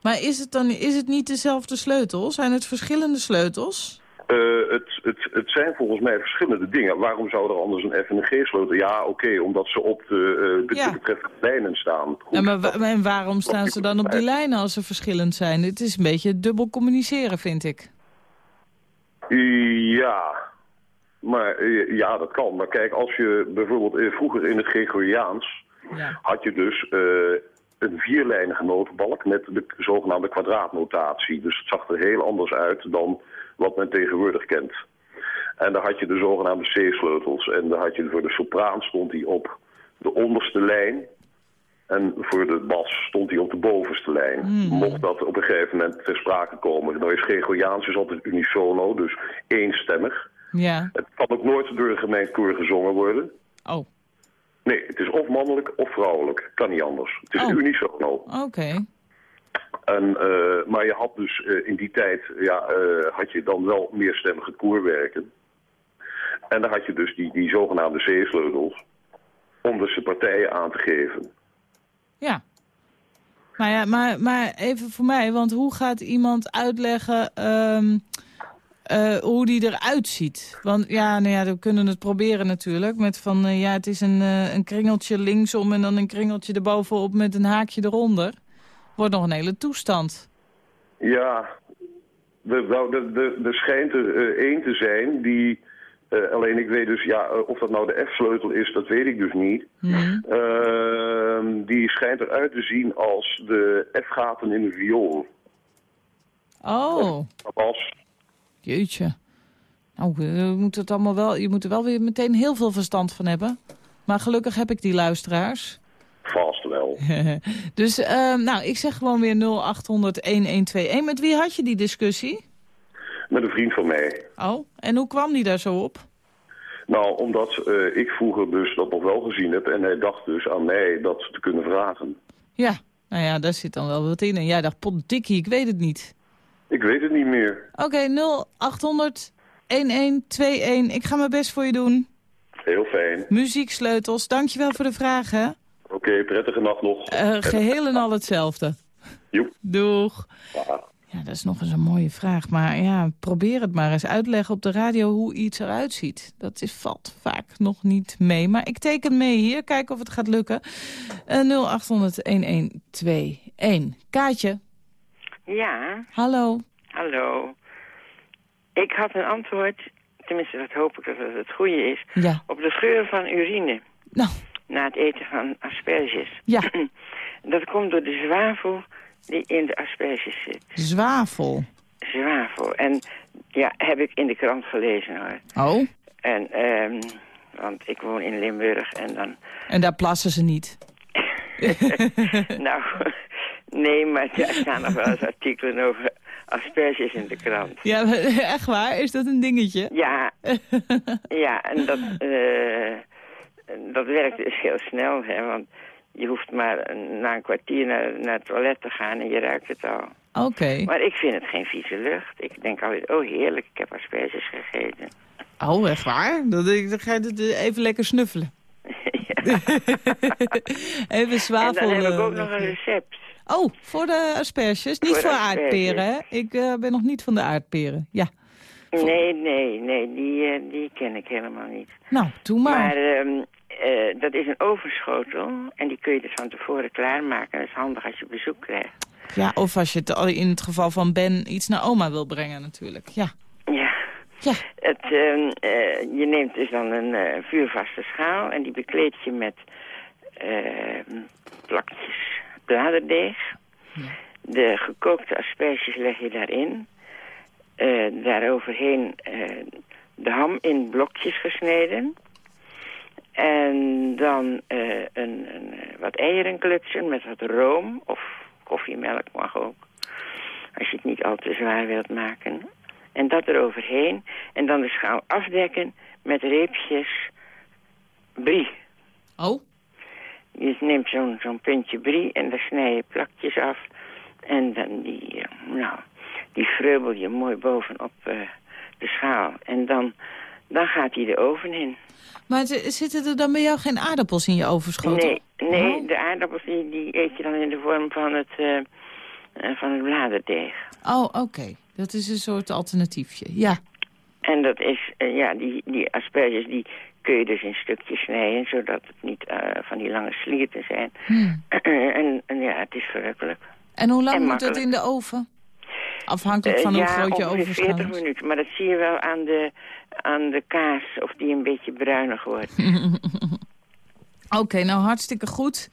Maar is het dan is het niet dezelfde sleutel? Zijn het verschillende sleutels? Eh, het, het, het zijn volgens mij verschillende dingen. Waarom zou er anders een F en een G-sleutel? Ja, oké, omdat ze op de, de Ja. betreffende lijnen staan. Goed. Ja, maar, en waarom staan ze dan op die lijnen als ze verschillend zijn? Het is een beetje dubbel communiceren, vind ik. Ja, maar eh, ja, dat kan. Maar kijk, als je bijvoorbeeld vroeger in het Gregoriaans Ja. had je dus een vierlijnige notenbalk met de zogenaamde kwadraatnotatie. Dus het zag er heel anders uit dan wat men tegenwoordig kent. En daar had je de zogenaamde C-sleutels. En daar had je voor de sopraan stond hij op de onderste lijn. En voor de bas stond hij op de bovenste lijn. Mocht dat op een gegeven moment ter sprake komen. Nou is Gregoriaans is altijd unisono, dus eenstemmig. Ja. Het kan ook nooit door een gemengd koor gezongen worden. Oh, Nee, het is of mannelijk of vrouwelijk. Kan niet anders. Het is Oh. unisono. oké. En, eh, maar je had dus eh, in die tijd, ja, eh, had je dan wel meerstemmige koorwerken. En dan had je dus die, die zogenaamde C-sleutels om dus de partijen aan te geven. Ja. Maar, ja, maar, maar even voor mij, want hoe gaat iemand uitleggen ehm, eh, hoe die eruit ziet? Want ja, nou ja, we kunnen het proberen natuurlijk. Met van, ja, het is een, een kringeltje linksom en dan een kringeltje erbovenop met een haakje eronder. Wordt nog een hele toestand. Ja, er, nou, er, er, schijnt er eh, één te zijn die... eh, alleen ik weet dus, ja, eh, of dat nou de F-sleutel is, dat weet ik dus niet. Ehm, die schijnt eruit te zien als de F-gaten in de viool. Oh, Als, jeetje. Nou, je moet, het allemaal wel, je moet er wel weer meteen heel veel verstand van hebben. Maar gelukkig heb ik die luisteraars. Wel. Dus, ehm, nou, ik zeg gewoon weer 0800-1121. Met wie had je die discussie? Met een vriend van mij. Oh, en hoe kwam die daar zo op? Nou, omdat eh, ik vroeger dus dat nog wel gezien heb en hij dacht dus aan mij dat te kunnen vragen. Ja, nou ja, daar zit dan wel wat in. En jij dacht, potdikkie, ik weet het niet. Ik weet het niet meer. Oké, 0800 1121. Ik ga mijn best voor je doen. Heel fijn. Muzieksleutels, dankjewel voor de vragen. Oké, prettige nacht nog. Eh geheel en al hetzelfde. Joep. Doeg. Ja. Ja, dat is nog eens een mooie vraag. Maar ja, probeer het maar eens uitleggen op de radio hoe iets eruit ziet. Dat is, valt vaak nog niet mee. Maar ik teken mee hier, kijken of het gaat lukken. Eh 0800-1121. Kaatje, Ja, hallo. hallo. Ik had een antwoord, tenminste dat hoop ik dat het het goede is, Ja, op de geur van urine nou, na het eten van asperges. ja, Dat komt door de zwavel die in de asperges zit. zwavel. Zwavel. En ja, heb ik in de krant gelezen hoor. Oh, En, ehm, want ik woon in Limburg en dan... en daar plassen ze niet. nou, nee, maar er staan nog wel eens artikelen over asperges in de krant. Ja, echt waar? Is dat een dingetje? Ja, ja en dat, eh, dat werkt dus heel snel, hè, want je hoeft maar een- na een kwartier naar, naar het toilet te gaan en je ruikt het al. Oké. Maar ik vind het geen vieze lucht. Ik denk altijd, oh heerlijk, ik heb asperges gegeten. Oh, echt waar? Dan, dan ga je het even lekker snuffelen. even En zwavel. dan heb ik ook eh, nog een recept. Oh, voor de asperges. Niet Voor aardperen, hè? Ik eh, ben nog niet van de aardperen. Ja. Nee, nee, nee, die, eh, die ken ik helemaal niet. Nou, doe maar. Maar ehm, eh, dat is een ovenschotel en die kun je dus van tevoren klaarmaken. Dat is handig als je bezoek krijgt. Ja, of als je het in het geval van Ben iets naar oma wil brengen natuurlijk. Ja. Ja. Ja. Het, ehm, eh, je neemt dus dan een eh, vuurvaste schaal en die bekleed je met ehm, plakjes bladerdeeg. De gekookte asperges leg je daarin. Daaroverheen de ham in blokjes gesneden. En dan eh, een, een, eh, wat eieren klutsen met wat room of koffiemelk mag ook. Als je het niet al te zwaar wilt maken. En dat eroverheen. En dan de schaal afdekken met reepjes brie. Oh? Je neemt zo'n zo'n puntje brie en daar snij je plakjes af. En dan die, eh, nou, die vreubel je mooi bovenop de schaal. En dan, dan gaat die de oven in. Maar zitten er dan bij jou geen aardappels in je overschotel? Nee, nee Oh. de aardappels die, die eet je dan in de vorm van het, eh, eh, van het bladerdeeg. Oh, oké. Dat is een soort alternatiefje. Ja. En dat is, eh, ja, die, die asperges die kun je dus in stukjes snijden, zodat het niet eh, van die lange slierten zijn. Hmm. en, en ja, het is verrukkelijk. En hoe lang En moet makkelijk. in de oven? Afhankelijk Eh, van hoe ja, groot je ongeveer overschaal 40 is. minuten, maar dat zie je wel aan de, aan de kaas, of die een beetje bruinig wordt. Oké, nou hartstikke goed.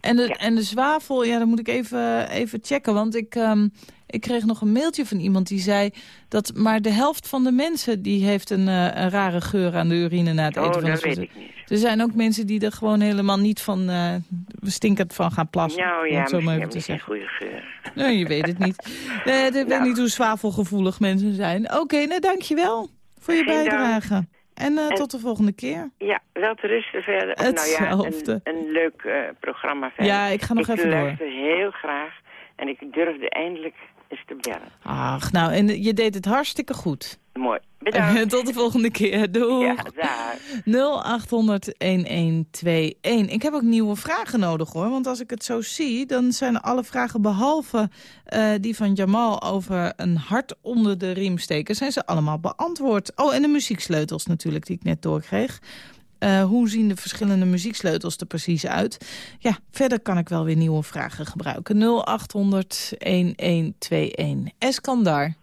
En de, en de zwavel, ja, dan moet ik even, even checken. Want ik, ehm, ik kreeg nog een mailtje van iemand die zei... dat maar de helft van de mensen die heeft een, eh, een rare geur aan de urine na het Oh, eten van dat weet ik niet. Er zijn ook mensen die er gewoon helemaal niet van uh, stinkend van gaan plassen. Nou om ja, het zo maar even te zeggen. goede geur. Nee, je weet het niet. Nee, ik weet Nou. niet hoe zwavelgevoelig mensen zijn. Oké, nou dankjewel voor je Geen dank. bijdrage. En, eh, En- tot de volgende keer. Ja, wel te rusten verder. Of nou ja, Hetzelfde. een, een leuk eh, programma verder. Ja, ik ga nog even door. luister heel graag. En ik durfde eindelijk eens te bellen. Ach, nou, en je deed het hartstikke goed. Mooi. Bedankt. Tot de volgende keer. Doeg. Ja, daar. 0800-1121. Ik heb ook nieuwe vragen nodig hoor. Want als ik het zo zie, dan zijn alle vragen behalve eh, die van Jamal over een hart onder de riem steken, zijn ze allemaal beantwoord. Oh, en de muzieksleutels natuurlijk, die ik net doorkreeg. Eh, hoe zien de verschillende muzieksleutels er precies uit? Ja, verder kan ik wel weer nieuwe vragen gebruiken. 0800-1121. Eskandar,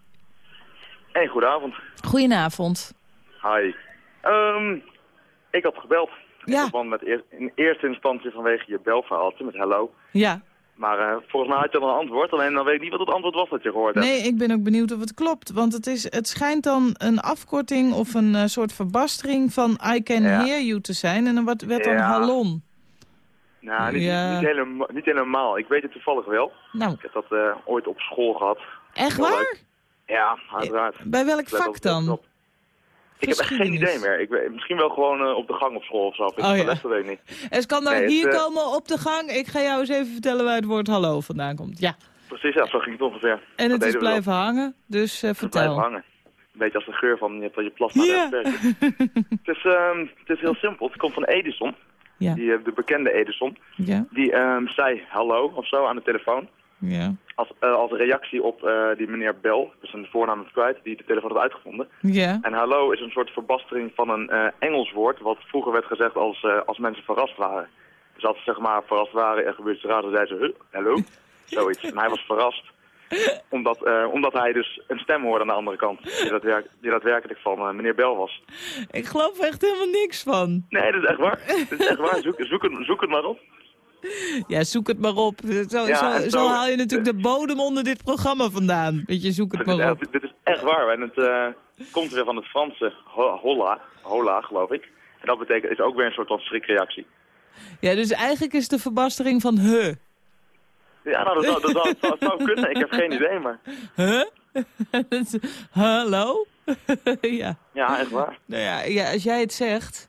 Hey, goedenavond. goedenavond. Hi. Ehm, ik had gebeld. Ja. In, met eer- in eerste instantie vanwege je belverhaaltje met hello. Ja, Maar eh, volgens mij had je al een antwoord, alleen dan weet ik niet wat het antwoord was dat je gehoord hebt. Nee, ik ben ook benieuwd of het klopt. Want het, is, het schijnt dan een afkorting of een eh, soort verbastering van I can Ja. hear you te zijn. En dan wat werd dan Ja. hallon. Nou, niet, Ja. niet, helemaal, niet helemaal. Ik weet het toevallig wel. Nou, Ik heb dat eh, ooit op school gehad. echt waar? Ja, uiteraard. Bij welk vak op- dan? op- Ik heb echt geen idee meer. Ik weet, misschien wel gewoon eh, op de gang op school of zo. Oh, de ja. les, dat weet ik niet. Es kan Nee, het, hier eh, komen op de gang. Ik ga jou eens even vertellen waar het woord hallo vandaan komt. Ja, Precies, ja, zo ging het ongeveer. en het is blijven hangen. Dus eh, Het blijft vertel. hangen. Een beetje als de geur van je, je plasma. Ja. het, is, ehm, het is heel simpel. Het komt van Edison. Ja. Die, de bekende Edison. Ja, Die ehm, zei hallo of zo aan de telefoon. Ja, Als, eh, als reactie op eh, die meneer Bell, dus een voornaam kwijt, die de telefoon had uitgevonden. ja. En hallo is een soort verbastering van een eh, Engels woord, wat vroeger werd gezegd als, als mensen verrast waren. Dus als ze zeg maar verrast waren en gebeurt iets raars, dan zeiden ze, hallo, zoiets. En hij was verrast, omdat, omdat hij dus een stem hoorde aan de andere kant, die, daadwerk die daadwerkelijk van meneer Bell was. Ik geloof er echt helemaal niks van. Nee, dat is echt waar. Dat is echt waar. Zoek, zoek, het, zoek het maar op. Ja, zoek het maar op. Zo, Ja, zo, zo zo- haal je natuurlijk de bodem onder dit programma vandaan. Weet je, zoek het maar op. dit is echt waar. En het eh, komt weer van het Franse ho- holla, hola, geloof ik. En dat betekent, is ook weer een soort van schrikreactie. Ja, dus eigenlijk is de verbastering van huh. Ja, nou, dat, dat zou kunnen. Ik heb geen idee, maar Huh? Hallo? ja. ja, echt waar. Nou ja, ja, als jij het zegt,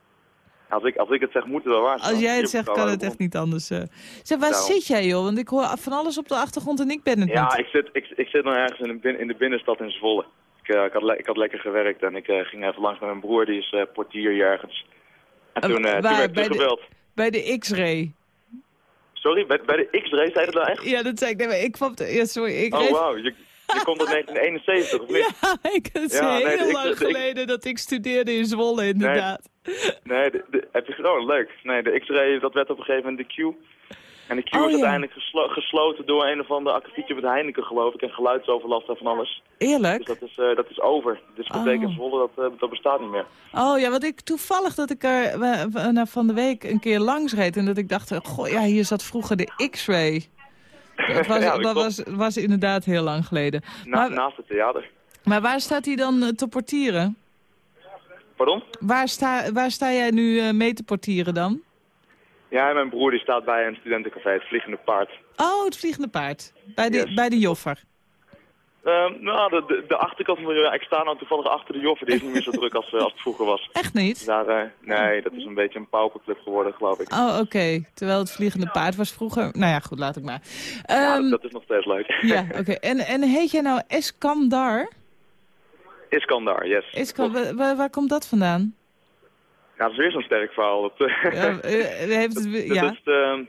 Als ik, als ik het zeg, moet het wel waar zijn. als jij het zegt, kan het echt niet anders. eh. Zeg, waar Daarom. zit jij joh? Want ik hoor van alles op de achtergrond en ik ben het Ja, niet. ik zit, ik, ik zit nou ergens in de, bin- in de binnenstad in Zwolle. Ik, eh, ik, had ik had lekker gewerkt en ik eh, ging even langs met mijn broer, die is portier hier ergens. En toen, waar? toen werd ik Bij de- teruggebeld. Bij de X-ray. Sorry, bij, bij de X-ray zei je dat nou echt? Ja, dat zei ik. Nee, maar ik kwam... Ja, sorry. Ik Oh, wauw. Je, je komt uit 1971, of niet? Ja, ik, het is Ja, heel lang geleden dat ik studeerde in Zwolle, inderdaad. Nee, de, de, heb je gedaan? Leuk. Nee, de X-ray, dat werd op een gegeven moment de Q. En de Q Oh, is ja. uiteindelijk geslo- gesloten door een of ander akkefietje met Heineken, geloof ik. En geluidsoverlast en van alles. Eerlijk? Dus dat is, eh, dat is over. De discotheek in Oh. Zwolle, dat, eh, dat bestaat niet meer. Oh ja, want ik toevallig dat ik er we- nou, van de week een keer langs reed. En dat ik dacht, goh, ja, hier zat vroeger de X-ray. Dat, was, Ja, dat was, was inderdaad heel lang geleden. Na, Maar, Naast het theater. maar waar staat hij dan eh, te portieren? Pardon? Waar sta, waar sta jij nu eh, mee te portieren dan? Ja, mijn broer die staat bij een studentencafé, het Vliegende Paard. Oh, het vliegende paard. Bij de, Yes. bij de Joffer. Ehm, nou, de, de, de achterkant van de... Ik sta nou toevallig achter de Joffer, die is niet meer zo druk als, eh, als het vroeger was. Echt niet? Daar, eh, nee, dat is een beetje een pauperclub geworden, geloof ik. Oh, oké. Terwijl het vliegende paard was vroeger... Nou ja, goed, laat ik maar. Ja, Ehm, dat, dat is nog steeds leuk. ja, oké. En, en heet jij nou Eskandar? Iskandar, yes. Iskand, waar, waar, komt dat vandaan? Ja, dat is weer zo'n sterk verhaal. Dat, eh, Ja, heeft het, weer- dat ja. is de,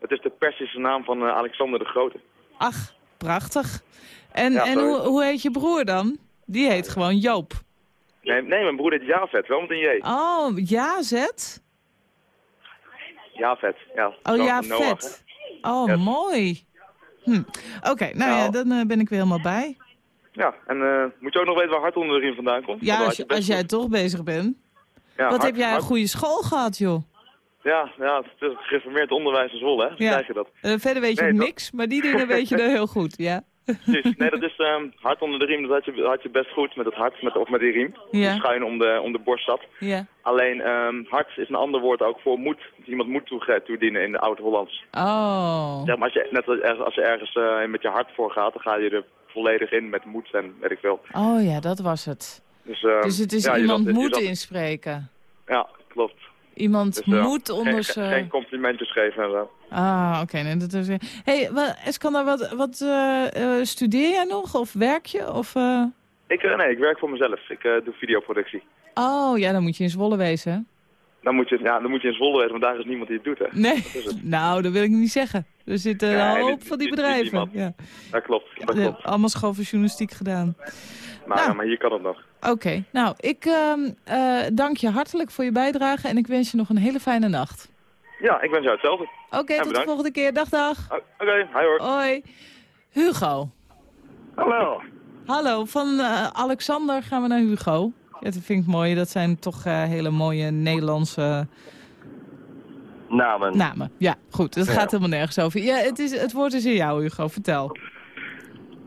het is de Persische naam van Alexander de Grote. Ach, prachtig. En, Ja, en hoe, hoe heet je broer dan? Die heet gewoon Joop. Nee, nee mijn broer heet Javet, wel met een J. Oh, ja, zet? Javet, ja. Oh, zoon ja, van Noach, vet. Oh, Yes. mooi. Hm. Oké, nou ja, Nou. dan eh, ben ik weer helemaal bij. Ja, en eh, moet je ook nog weten waar hart onder de riem vandaan komt? Ja, dan als, je- jij toch bezig bent. Ja, Wat heb jij een goede school gehad, joh? Ja, ja, het is gereformeerd onderwijs in Zwolle, hè? Zo Ja. krijg je dat. Eh, verder weet je Nee, dat- niks, maar die dingen weet je er heel goed, ja. Precies. Nee, dat is ehm, hart onder de riem. Dat had je, had je best goed met het hart, met, of met die riem. Ja. Die schuin om de, om de borst zat. Ja. Alleen ehm, hart is een ander woord ook voor moed. Dat iemand moet toege- toedienen in de Oud-Hollands. Oh. Zeg maar, als je, net als je ergens eh, met je hart voor gaat, dan ga je er volledig in met moed en weet ik veel. Oh ja, dat was het. Dus, ehm, Dus het is ja, iemand moet inspreken. Ja, Iemand. Dus, moet geen- onder geen, zijn... geen complimentjes geven en zo. Ah, oké. nee, dat is... hey, wat, Eskander, wat, wat eh, studeer jij nog? Of werk je? Of, eh? Ik, nee, ik werk voor mezelf. Ik doe videoproductie. Oh, ja, dan moet je in Zwolle wezen? Dan moet, je, ja, dan moet je in Zwolle weten, want daar is niemand die het doet, hè. Nee, Dat nou, dat wil ik niet zeggen. Er zitten Nee, een hoop dit- van die dit- bedrijven. Ja. Dat klopt, dat klopt. allemaal school voor journalistiek gedaan. Maar, Nou. ja, maar hier kan het nog. Oké, nou, ik ehm, eh, dank je hartelijk voor je bijdrage en ik wens je nog een hele fijne nacht. Ja, ik wens jou hetzelfde. Oké, tot de volgende keer. Dag, dag. Oké, hi hoor. Hoi. Hugo. Hallo. Hallo, van eh, Alexander gaan we naar Hugo. Ja, dat vind ik mooi. Dat zijn toch eh, hele mooie Nederlandse Namen. namen. Ja, goed. Het Ja. gaat helemaal nergens over. Ja, het, is, het woord is in jou, Hugo. Vertel.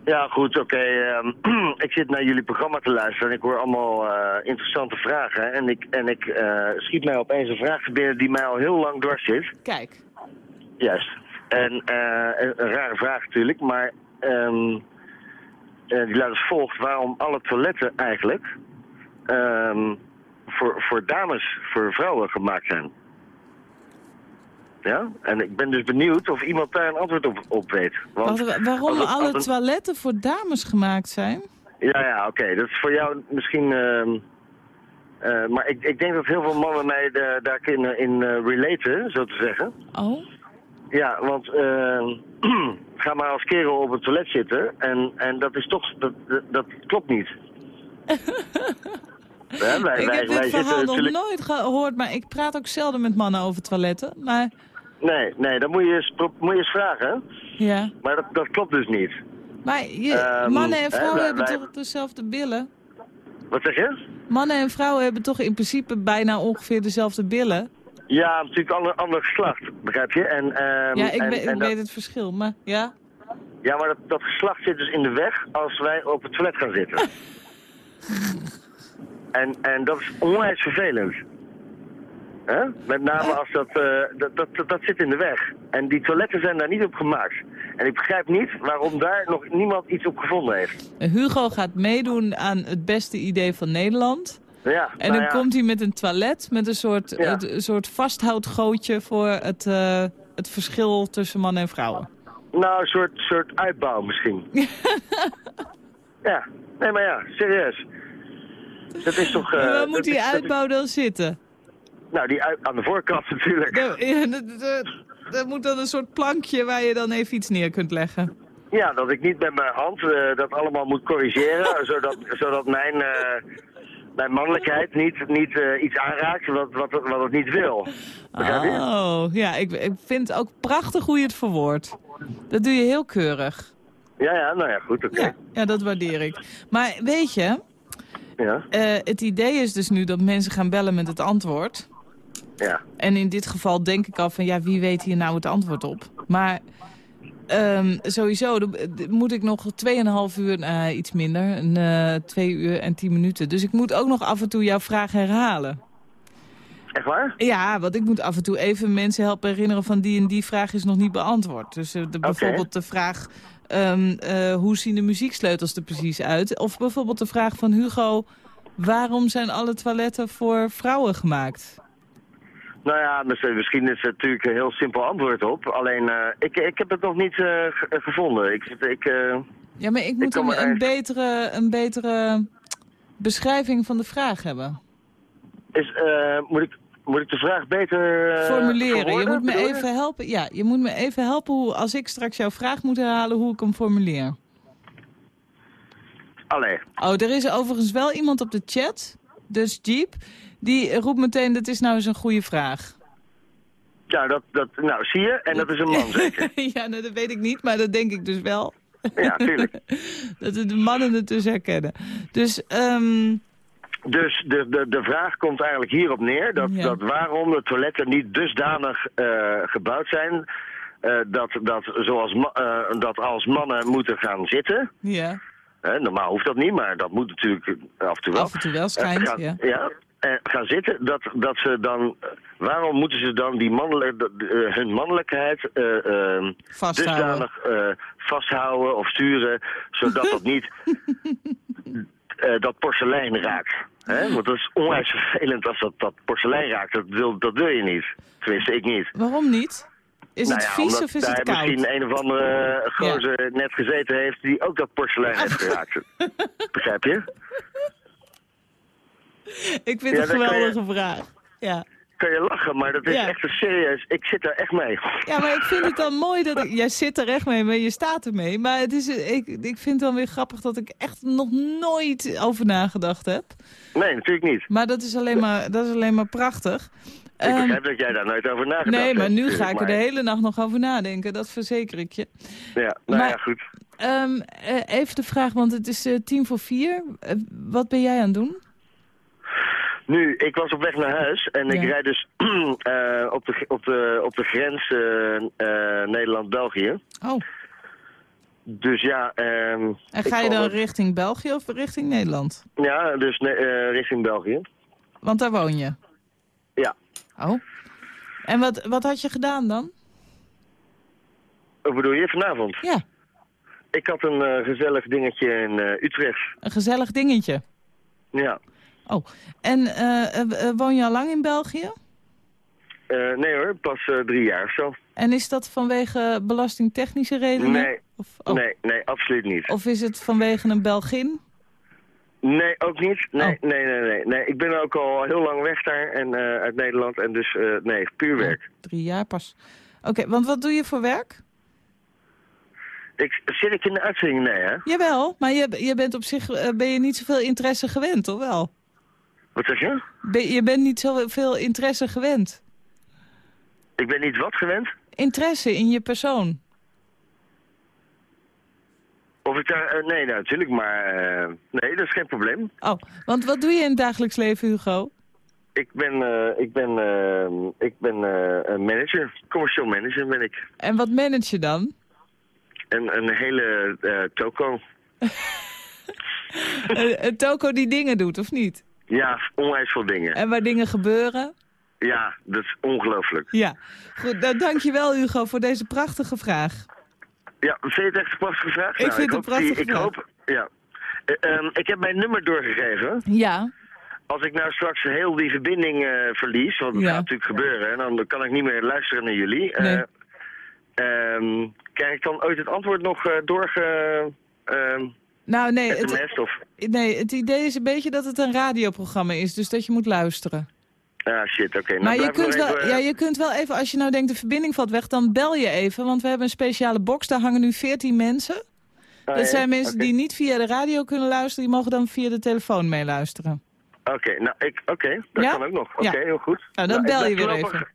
Ja, goed, oké. ehm, ik zit naar jullie programma te luisteren en ik hoor allemaal eh, interessante vragen. En ik, en ik eh, schiet mij opeens een vraag te binnen die mij al heel lang dwars zit. Kijk. Juist. En eh, een, een rare vraag natuurlijk, maar ehm, eh, die luidt als volgt. Waarom alle toiletten eigenlijk ehm, voor, voor dames, voor vrouwen gemaakt zijn? Ja, en ik ben dus benieuwd of iemand daar een antwoord op, op weet. Want waarom als alle als toiletten voor dames gemaakt zijn? Ja, ja, oké. Dat is voor jou misschien... ehm, eh, maar ik, ik denk dat heel veel mannen mij da- daar kunnen in eh, relaten, zo te zeggen. Oh? Ja, want ehm, ga maar als kerel op het toilet zitten en, en dat is toch... Dat, dat, dat klopt niet. Ja, wij, ik wij, heb wij dit verhaal nog nooit gehoord, maar ik praat ook zelden met mannen over toiletten. Maar Nee, nee, dat moet je eens, moet je eens vragen. ja, Maar dat, dat klopt dus niet. maar je, Ehm, mannen en vrouwen hebben wij- toch dezelfde billen? Wat zeg je? Mannen en vrouwen hebben toch in principe bijna ongeveer dezelfde billen? Ja, natuurlijk ander, ander geslacht, begrijp je? En, ehm, ja, ik, en, weet, en ik dat- weet het verschil, maar ja. Ja, maar dat, dat geslacht zit dus in de weg als wij op het toilet gaan zitten. en, en dat is onwijs vervelend. Hè? Met name als dat, eh, dat, dat, dat, zit in de weg. En die toiletten zijn daar niet op gemaakt. En ik begrijp niet waarom daar nog niemand iets op gevonden heeft. Hugo gaat meedoen aan het beste idee van Nederland. Ja, En nou dan ja, komt hij met een toilet, met een soort, Ja. het- een soort vasthoudgootje voor het, eh, het verschil tussen mannen en vrouwen. Nou, een soort, soort uitbouw misschien. ja, nee, maar ja, serieus. Dat is toch... En waar moet die dat uitbouw dan zitten? Nou, die uit, aan de voorkant natuurlijk. Er, ja, dat- moet dan een soort plankje waar je dan even iets neer kunt leggen. Ja, dat ik niet met mijn hand eh, dat allemaal moet corrigeren, zodat, zodat mijn, eh, mijn mannelijkheid niet, niet eh, iets aanraakt wat, wat, wat het niet wil. Oh, ja, ik, ik vind het ook prachtig hoe je het verwoordt. Dat doe je heel keurig. Ja, ja, nou ja, goed, oké. Ja, ja, dat waardeer ik. Maar weet je, Ja, het idee is dus nu dat mensen gaan bellen met het antwoord. Ja. En in dit geval denk ik al van, ja, wie weet hier nou het antwoord op? Maar ehm, sowieso moet ik nog 2,5 uur, nou, iets minder, een, eh, twee uur en 10 minuten. Dus ik moet ook nog af en toe jouw vraag herhalen. Echt waar? Ja, want ik moet af en toe even mensen helpen herinneren van die en die vraag is nog niet beantwoord. Dus eh, de, bijvoorbeeld de vraag, ehm, eh, hoe zien de muzieksleutels er precies uit? Of bijvoorbeeld de vraag van Hugo, waarom zijn alle toiletten voor vrouwen gemaakt? Nou ja, misschien misschien is het natuurlijk een heel simpel antwoord op. Alleen, eh, ik, ik heb het nog niet eh, ge- gevonden. Ik, ik, eh, Ja, maar ik moet een, betere, een betere beschrijving van de vraag hebben. is, eh, moet, ik, moet ik de vraag beter eh, Formuleren. Je moet me bedoel even helpen. Ja, je moet me even helpen hoe, als ik straks jouw vraag moet herhalen, hoe ik hem formuleer. Allee. Oh, er is overigens wel iemand op de chat, dus Jeep, die roept meteen, dat is nou eens een goede vraag. Ja, dat, dat, nou zie je, en dat is een man zeker. ja, nou, dat weet ik niet, maar dat denk ik dus wel. Ja, tuurlijk. dat de mannen het dus herkennen. Dus, ehm Dus de, de, de vraag komt eigenlijk hierop neer... dat, Ja. dat waarom de toiletten niet dusdanig eh, gebouwd zijn... eh, dat, dat, zoals eh, dat als mannen moeten gaan zitten... Ja, normaal hoeft dat niet, maar dat moet natuurlijk af en toe wel. af en toe wel schijnt, gaan, ja. ja. En gaan zitten, dat, dat ze dan... Waarom moeten ze dan die mannelijk, eh, hun mannelijkheid eh, eh, Vasthouden. dusdanig eh, vasthouden of sturen, zodat dat niet eh, dat porselein raakt? Hè? Want dat is onwijs vervelend als dat, dat porselein raakt. Dat wil, dat wil je niet. Tenminste, ik niet. Waarom niet? Is Nou het ja, vies of is daar het koud? misschien een of andere gozer net gezeten heeft die ook dat porselein heeft geraakt. Begrijp je? Ik vind Ja, het een je- geweldige vraag. Ja. Kan je lachen, maar dat is Ja. echt een serieus. Ik zit daar echt mee. ja, maar ik vind het dan mooi dat ik... Jij zit er echt mee, maar je staat ermee. Maar het is, ik, ik vind het dan weer grappig dat ik echt nog nooit over nagedacht heb. Nee, natuurlijk niet. Maar dat is alleen maar, dat is alleen maar prachtig. Ik Ehm, begrijp dat jij daar nooit over nagedacht nee, hebt. maar nu ga ik er de hele nacht nog over nadenken. Dat verzeker ik je. Ja, nou Maar- ja, goed. Ehm, eh, even de vraag, want het is eh, tien voor vier. Eh, wat ben jij aan het doen? Nu, ik was op weg naar huis en ik Ja. rijd dus eh, op, de, op, de, op de grens eh, eh, Nederland-België. Oh, Dus ja... ehm, en ga je dan richting België of richting Nederland? Ja, dus ne- richting België. Want daar woon je. Ja. Oh. En wat, wat had je gedaan dan? Wat bedoel je, vanavond? Ja, Ik had een gezellig dingetje in Utrecht. een gezellig dingetje. Ja. Oh, en eh, eh, eh, woon je al lang in België? Nee hoor, pas drie jaar of zo. En is dat vanwege belastingtechnische redenen? Nee, Of, oh. nee, nee, absoluut niet. of is het vanwege een Belgin? Nee, ook niet. Nee, Oh. nee, nee, nee, nee. Ik ben ook al heel lang weg daar en, uit Nederland en dus nee, puur werk. Drie jaar pas. Oké, want wat doe je voor werk? Ik, zit ik in de uitzending? Nee, hè? Jawel, maar je, je bent op zich ben je niet zoveel interesse gewend, of wel? Wat zeg je? Ben, je bent niet zoveel interesse gewend. Ik ben niet wat gewend? Interesse in je persoon. Of ik daar... eh, nee, nou, natuurlijk, maar... eh, nee, dat is geen probleem. Oh, want wat doe je in het dagelijks leven, Hugo? Ik ben, eh, ik ben, ik ben een manager. Commercieel manager ben ik. En wat manage je dan? En een hele toko. een, een toko die dingen doet, of niet? Ja, onwijs veel dingen. En waar dingen gebeuren? Ja, dat is ongelooflijk. Ja. Goed, nou, dankjewel Hugo voor deze prachtige vraag. Ja, vind je het echt een prachtige vraag? Ik vind het een die- prachtige ik vraag. Hoop, ja. Eh, ehm, ik heb mijn nummer doorgegeven. Ja. Als ik nou straks heel die verbinding eh, verlies, want dat Ja. gaat natuurlijk gebeuren, en dan kan ik niet meer luisteren naar jullie. Nee. ehm, krijg ik dan ooit het antwoord nog doorge... ehm Nou, nee het, of... nee, het idee is een beetje dat het een radioprogramma is, dus dat je moet luisteren. Ah, shit, oké. nou maar je kunt, wel, even, ja, je kunt wel even, als je nou denkt de verbinding valt weg, dan bel je even. Want we hebben een speciale box, daar hangen nu 14 mensen. ah, Dat ja, zijn mensen die niet via de radio kunnen luisteren, die mogen dan via de telefoon meeluisteren. Oké, nou, ik, oké, dat Ja? kan ook nog. Oké, Ja. heel goed. Nou, dan ik bel je weer even.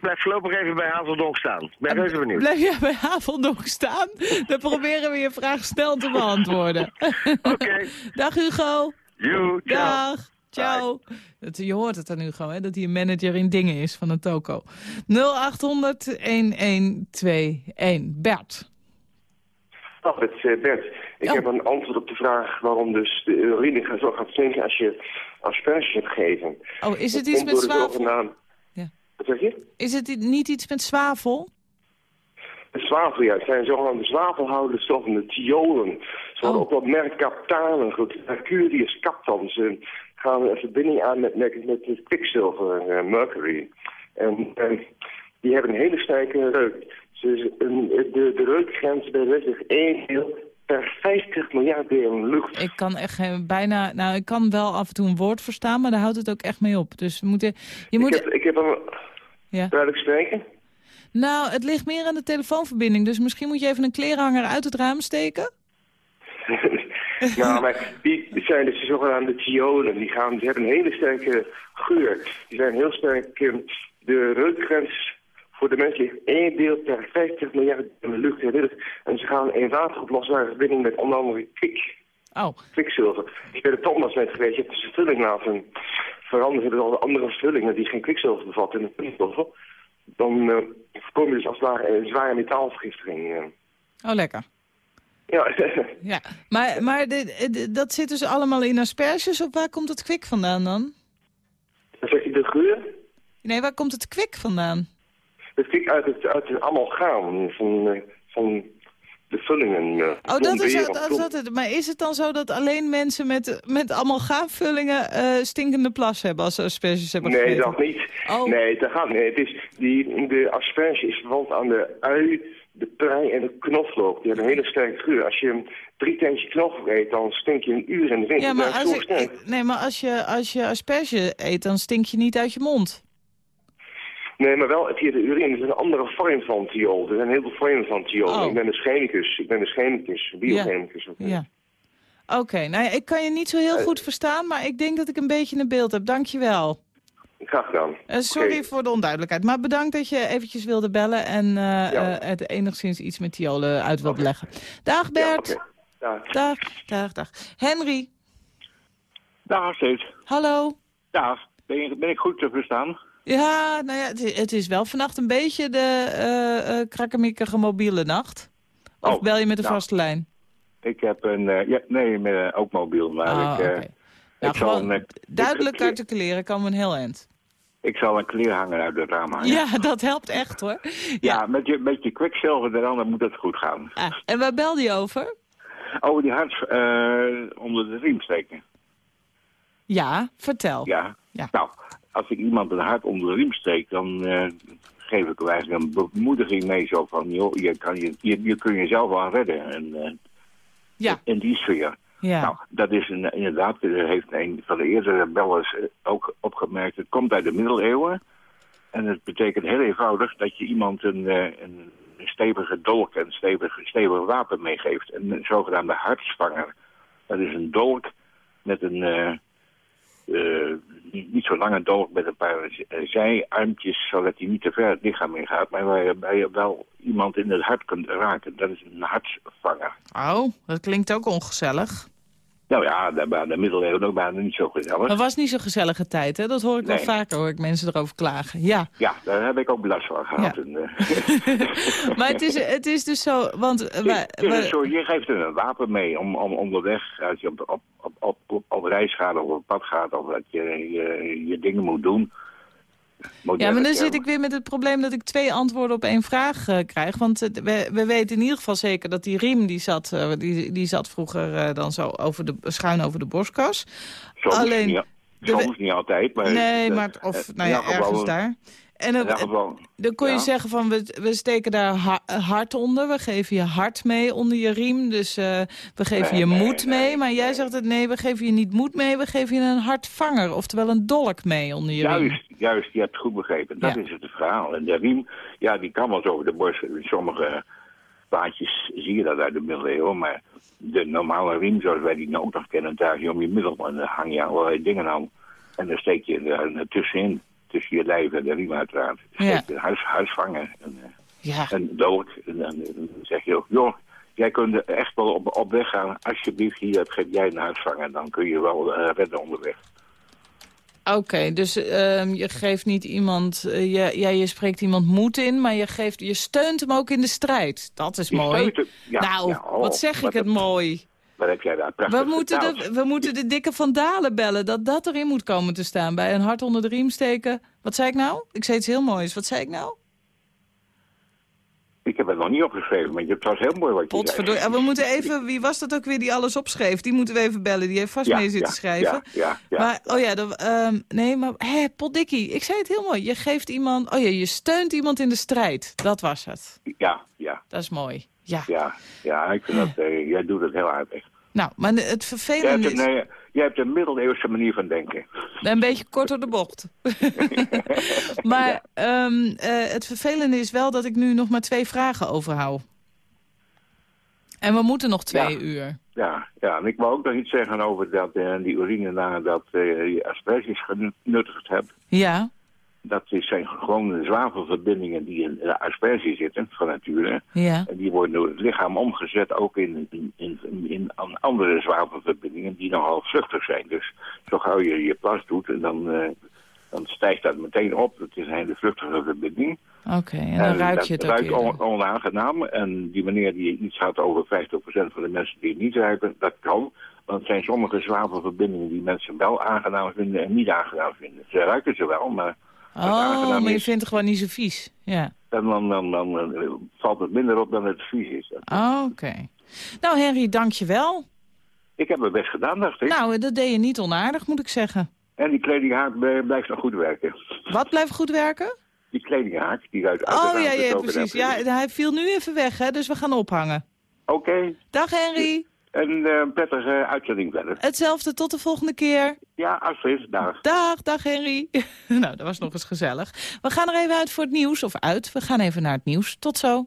Ik blijf voorlopig even bij Hazeldonk staan. Ik ben reuze benieuwd. Blijf jij bij Haveldonk staan? Dan proberen we je vraag snel te beantwoorden. Oké. Dag Hugo. Joe, ciao. Dag. Ciao. Dat, je hoort het aan Hugo, hè, dat hij een manager in dingen is van een toko. 0800-1121. Bert. Oh, het is eh, Bert. Ik Oh. heb een antwoord op de vraag waarom dus de urine gaat- zo gaat stinken als je asperges hebt gegeven. Oh, is het iets met zwavel? Wat zeg je? Is het niet iets met zwavel? De zwavel, ja. Het zijn zogenaamde zwavelhoudende stoffen, de thiolen. Ze worden Oh. ook wel merkaptanen. Goed, Mercurius captan. Ze gaan een verbinding aan met, met, met het kwikzilver, eh, mercury. En eh, die hebben een hele sterke reuk. Ze, een, de, de reukgrens bij zich één deel per 50 miljard delen lucht. Ik kan echt geen, bijna... Nou, ik kan wel af en toe een woord verstaan, maar daar houdt het ook echt mee op. Dus we moeten... Je moet... Ik heb, ik heb een... Ja. Duidelijk spreken? Nou, het ligt meer aan de telefoonverbinding. Dus misschien moet je even een klerenhanger uit het raam steken. nou, maar die zijn dus de zogenaamde thiolen. Die, gaan, die hebben een hele sterke geur. Die zijn heel sterk... de reukgrens voor de mensen ligt één deel per 50 miljard in de lucht. En dit is- En ze gaan in water verbinding met onder andere kwik. Oh. kwikzilver. Ik ben de Thomas net geweest, je hebt dus de vulling laten veranderen. Al andere vullingen die geen kwikzilver bevatten in de kwikzilver. Dan eh voorkom je dus als het ware een zware metaalvergiftiging. eh. Oh, lekker. Ja, Ja, maar, maar de- de- dat zit dus allemaal in asperges, of waar komt het kwik vandaan dan? dan zeg je de geur. Nee, waar komt het kwik vandaan? Het uit het, uit het amalgaam van, eh, van de vullingen. eh, Oh, dat is, dat is dat. Maar is het dan zo dat alleen mensen met, met amalgaamvullingen eh stinkende plas hebben als ze asperges hebben Nee, gegeten? dat niet. Oh. Nee, dat gaat nee. Het is die, de asperge is verwant aan de ui, de prei en de knoflook. Die hebben een hele sterke geur. Als je drie teentje knoflook eet, dan stink je een uur in de winkel. Ja, maar als ik- nee, maar als je, als je asperge eet, dan stink je niet uit je mond. Nee, maar wel via de urine. Is een andere vorm van thiool. Er zijn heel veel vormen van thiool. Oh. Ik ben dus chemicus. Ik ben dus chemicus, biochemicus. ook. Ja. Oké, nou ja, ik kan je niet zo heel Eh. goed verstaan, maar ik denk dat ik een beetje een beeld heb. Dank je wel. Graag gedaan. Eh, sorry voor de onduidelijkheid, maar bedankt dat je eventjes wilde bellen en eh, Ja. het enigszins iets met thiolen uit wilde leggen. Dag Bert. Ja. Dag. Dag, dag, dag. Henry, Dag steeds. hallo. Ja, ben, je, ben ik goed te verstaan? Ja, nou ja, het, is wel vannacht een beetje de eh krakkemikkige mobiele nacht. Of Oh, bel je met de nou. vaste lijn? Ik heb een, eh, ja, nee, met, ook mobiel, maar Ah, ik, oké. Nou, ik, zal een, Duidelijk ik, articuleren kan we een heel eind. ik zal een kleerhanger uit het raam hangen. Ja, dat helpt echt hoor. Ja, met je, met je kwikzilver eraan, dan moet het goed gaan. Ah, en waar belde je over? Over die hart onder de riem steken. Ja, vertel. Ja. Ja. Nou, als ik iemand een hart onder de riem steek, dan eh, geef ik eigenlijk een bemoediging mee. Zo van, joh, je, kan je, je, je kun jezelf wel redden. En, eh, Ja. In die sfeer. Ja. Nou, dat is een, inderdaad, er heeft een van de eerdere bellers eh, ook opgemerkt. Het komt uit de middeleeuwen. En het betekent heel eenvoudig dat je iemand een, eh, een stevige dolk en stevig, stevig wapen meegeeft. Een zogenaamde hartsvanger. Dat is een dolk met een, eh, niet, zo lange dolk met een paar z- zijarmpjes, zodat hij niet te ver het lichaam in gaat. Maar waarbij je wel iemand in het hart kunt raken. Dat is een hartsvanger. Oh, dat klinkt ook ongezellig. Nou ja, dat waren de middeleeuwen ook bijna niet zo gezellig. Het was niet zo'n gezellige tijd, hè? Dat hoor ik wel vaker, hoor ik mensen erover klagen. Ja, Ja, daar heb ik ook last van gehad. Ja. En, eh, maar het is, het is dus zo, want... het soort- je geeft er een wapen mee om, om onderweg, als je op, op, op, op, op, op reis gaat of op pad gaat, of dat je je, je dingen moet doen. Ja, maar dan zit ik weer met het probleem dat ik twee antwoorden op één vraag eh, krijg. Want het- we, we weten in ieder geval zeker dat die riem, die zat, eh, die, die zat vroeger eh, dan zo over de, schuin over de borstkas. Soms, Alleen, niet, soms niet altijd, maar... nee, eh, maar of, eh, nou ja, ergens daar. En dan, dan kon je ja. zeggen van, we, we steken daar ha- hart onder. We geven je hart mee onder je riem. Dus eh, we geven Nee, je nee, moed mee. Maar jij zegt het, nee, we geven je niet moed mee. We geven je een hartvanger, oftewel een dolk mee onder je riem. Juist, juist, je hebt het goed begrepen. Dat Ja. is het verhaal. En de riem, ja, die kan wel zo over de borst. In sommige plaatjes zie je dat uit de middeleeuwen, maar de normale riem zoals wij die ook nog kennen, draag je om je middel en dan hang je allerlei dingen aan. En dan steek je er tussenin, tussen je lijf en de riem uiteraard. Ja. huis, huisvanger en, eh, Ja. en dolk. En dan, dan zeg je ook, joh, jij kunt er echt wel op, op weg gaan. Alsjeblieft, hier geef jij een huisvanger. Dan kun je wel eh, redden onderweg. Oké, dus ehm, je geeft niet iemand, eh, je, ja, je spreekt iemand moed in, maar je, geeft, je steunt hem ook in de strijd. Dat is Je mooi. steunt hem, ja, nou, ja, oh, wat zeg ik het mooi. Wat heb jij daar prachtig We moeten, de, we moeten de dikke Van Dalen bellen, dat dat erin moet komen te staan. Bij een hart onder de riem steken. Wat zei ik nou? Ik zei iets heel moois. Wat zei ik nou? Ik heb het nog niet opgeschreven, maar het was heel mooi wat je Potverdorie. zei. We moeten even, wie was dat ook weer die alles opschreef? Die moeten we even bellen. Die heeft vast Ja, mee zitten ja, schrijven. ja, ja, ja. Maar, oh ja, dat, ehm, nee, maar, hé, potdikkie. Ik zei het heel mooi. Je geeft iemand, oh ja, je steunt iemand in de strijd. Dat was het. Ja, ja, Dat is mooi. Ja. ja, ja, ik vind dat, eh, jij doet het heel aardig. Nou, maar het vervelende is... eh, jij hebt een middeleeuwse manier van denken. Een beetje kort door de bocht. maar ehm, eh, het vervelende is wel dat ik nu nog maar twee vragen overhoud. En we moeten nog twee Ja. uur. Ja, ja, en ik wou ook nog iets zeggen over dat, eh, die urine nadat eh, je asperges genuttigd hebt. Ja, Dat zijn gewoon zwavelverbindingen die in de aspergie zitten, van nature. Ja. En die worden door het lichaam omgezet ook in, in, in, in andere zwavelverbindingen die nogal vluchtig zijn. Dus zo gauw je je plas doet, en dan, eh, dan stijgt dat meteen op. Het is een hele vluchtige verbinding. Oké, en dan ruik je het dat ook ruikt on- onaangenaam. En die meneer die iets had over 50% van de mensen die het niet ruiken, dat kan. Want er zijn sommige zwavelverbindingen die mensen wel aangenaam vinden en niet aangenaam vinden. Ze ruiken ze wel, maar Oh, maar je vindt het gewoon niet zo vies. Ja. dan, dan, dan, dan, eh, valt het minder op dan het vies is. Oh, Oké. Nou, Henry, dank je wel. Ik heb mijn best gedaan, dacht ik. Nou, dat deed je niet onaardig, moet ik zeggen. En die kledinghaak blijft nog goed werken. Wat blijft goed werken? Die kledinghaak die uit Oh, ja, ja, precies. Ja, hij viel nu even weg, hè, dus we gaan ophangen. Oké. Dag, Henry. En eh, een prettige uitzending verder. Hetzelfde, tot de volgende keer. Ja, alsjeblieft. Dag. Dag, dag Henry. nou, dat was nog eens gezellig. We gaan er even uit voor het nieuws, of uit. We gaan even naar het nieuws. Tot zo.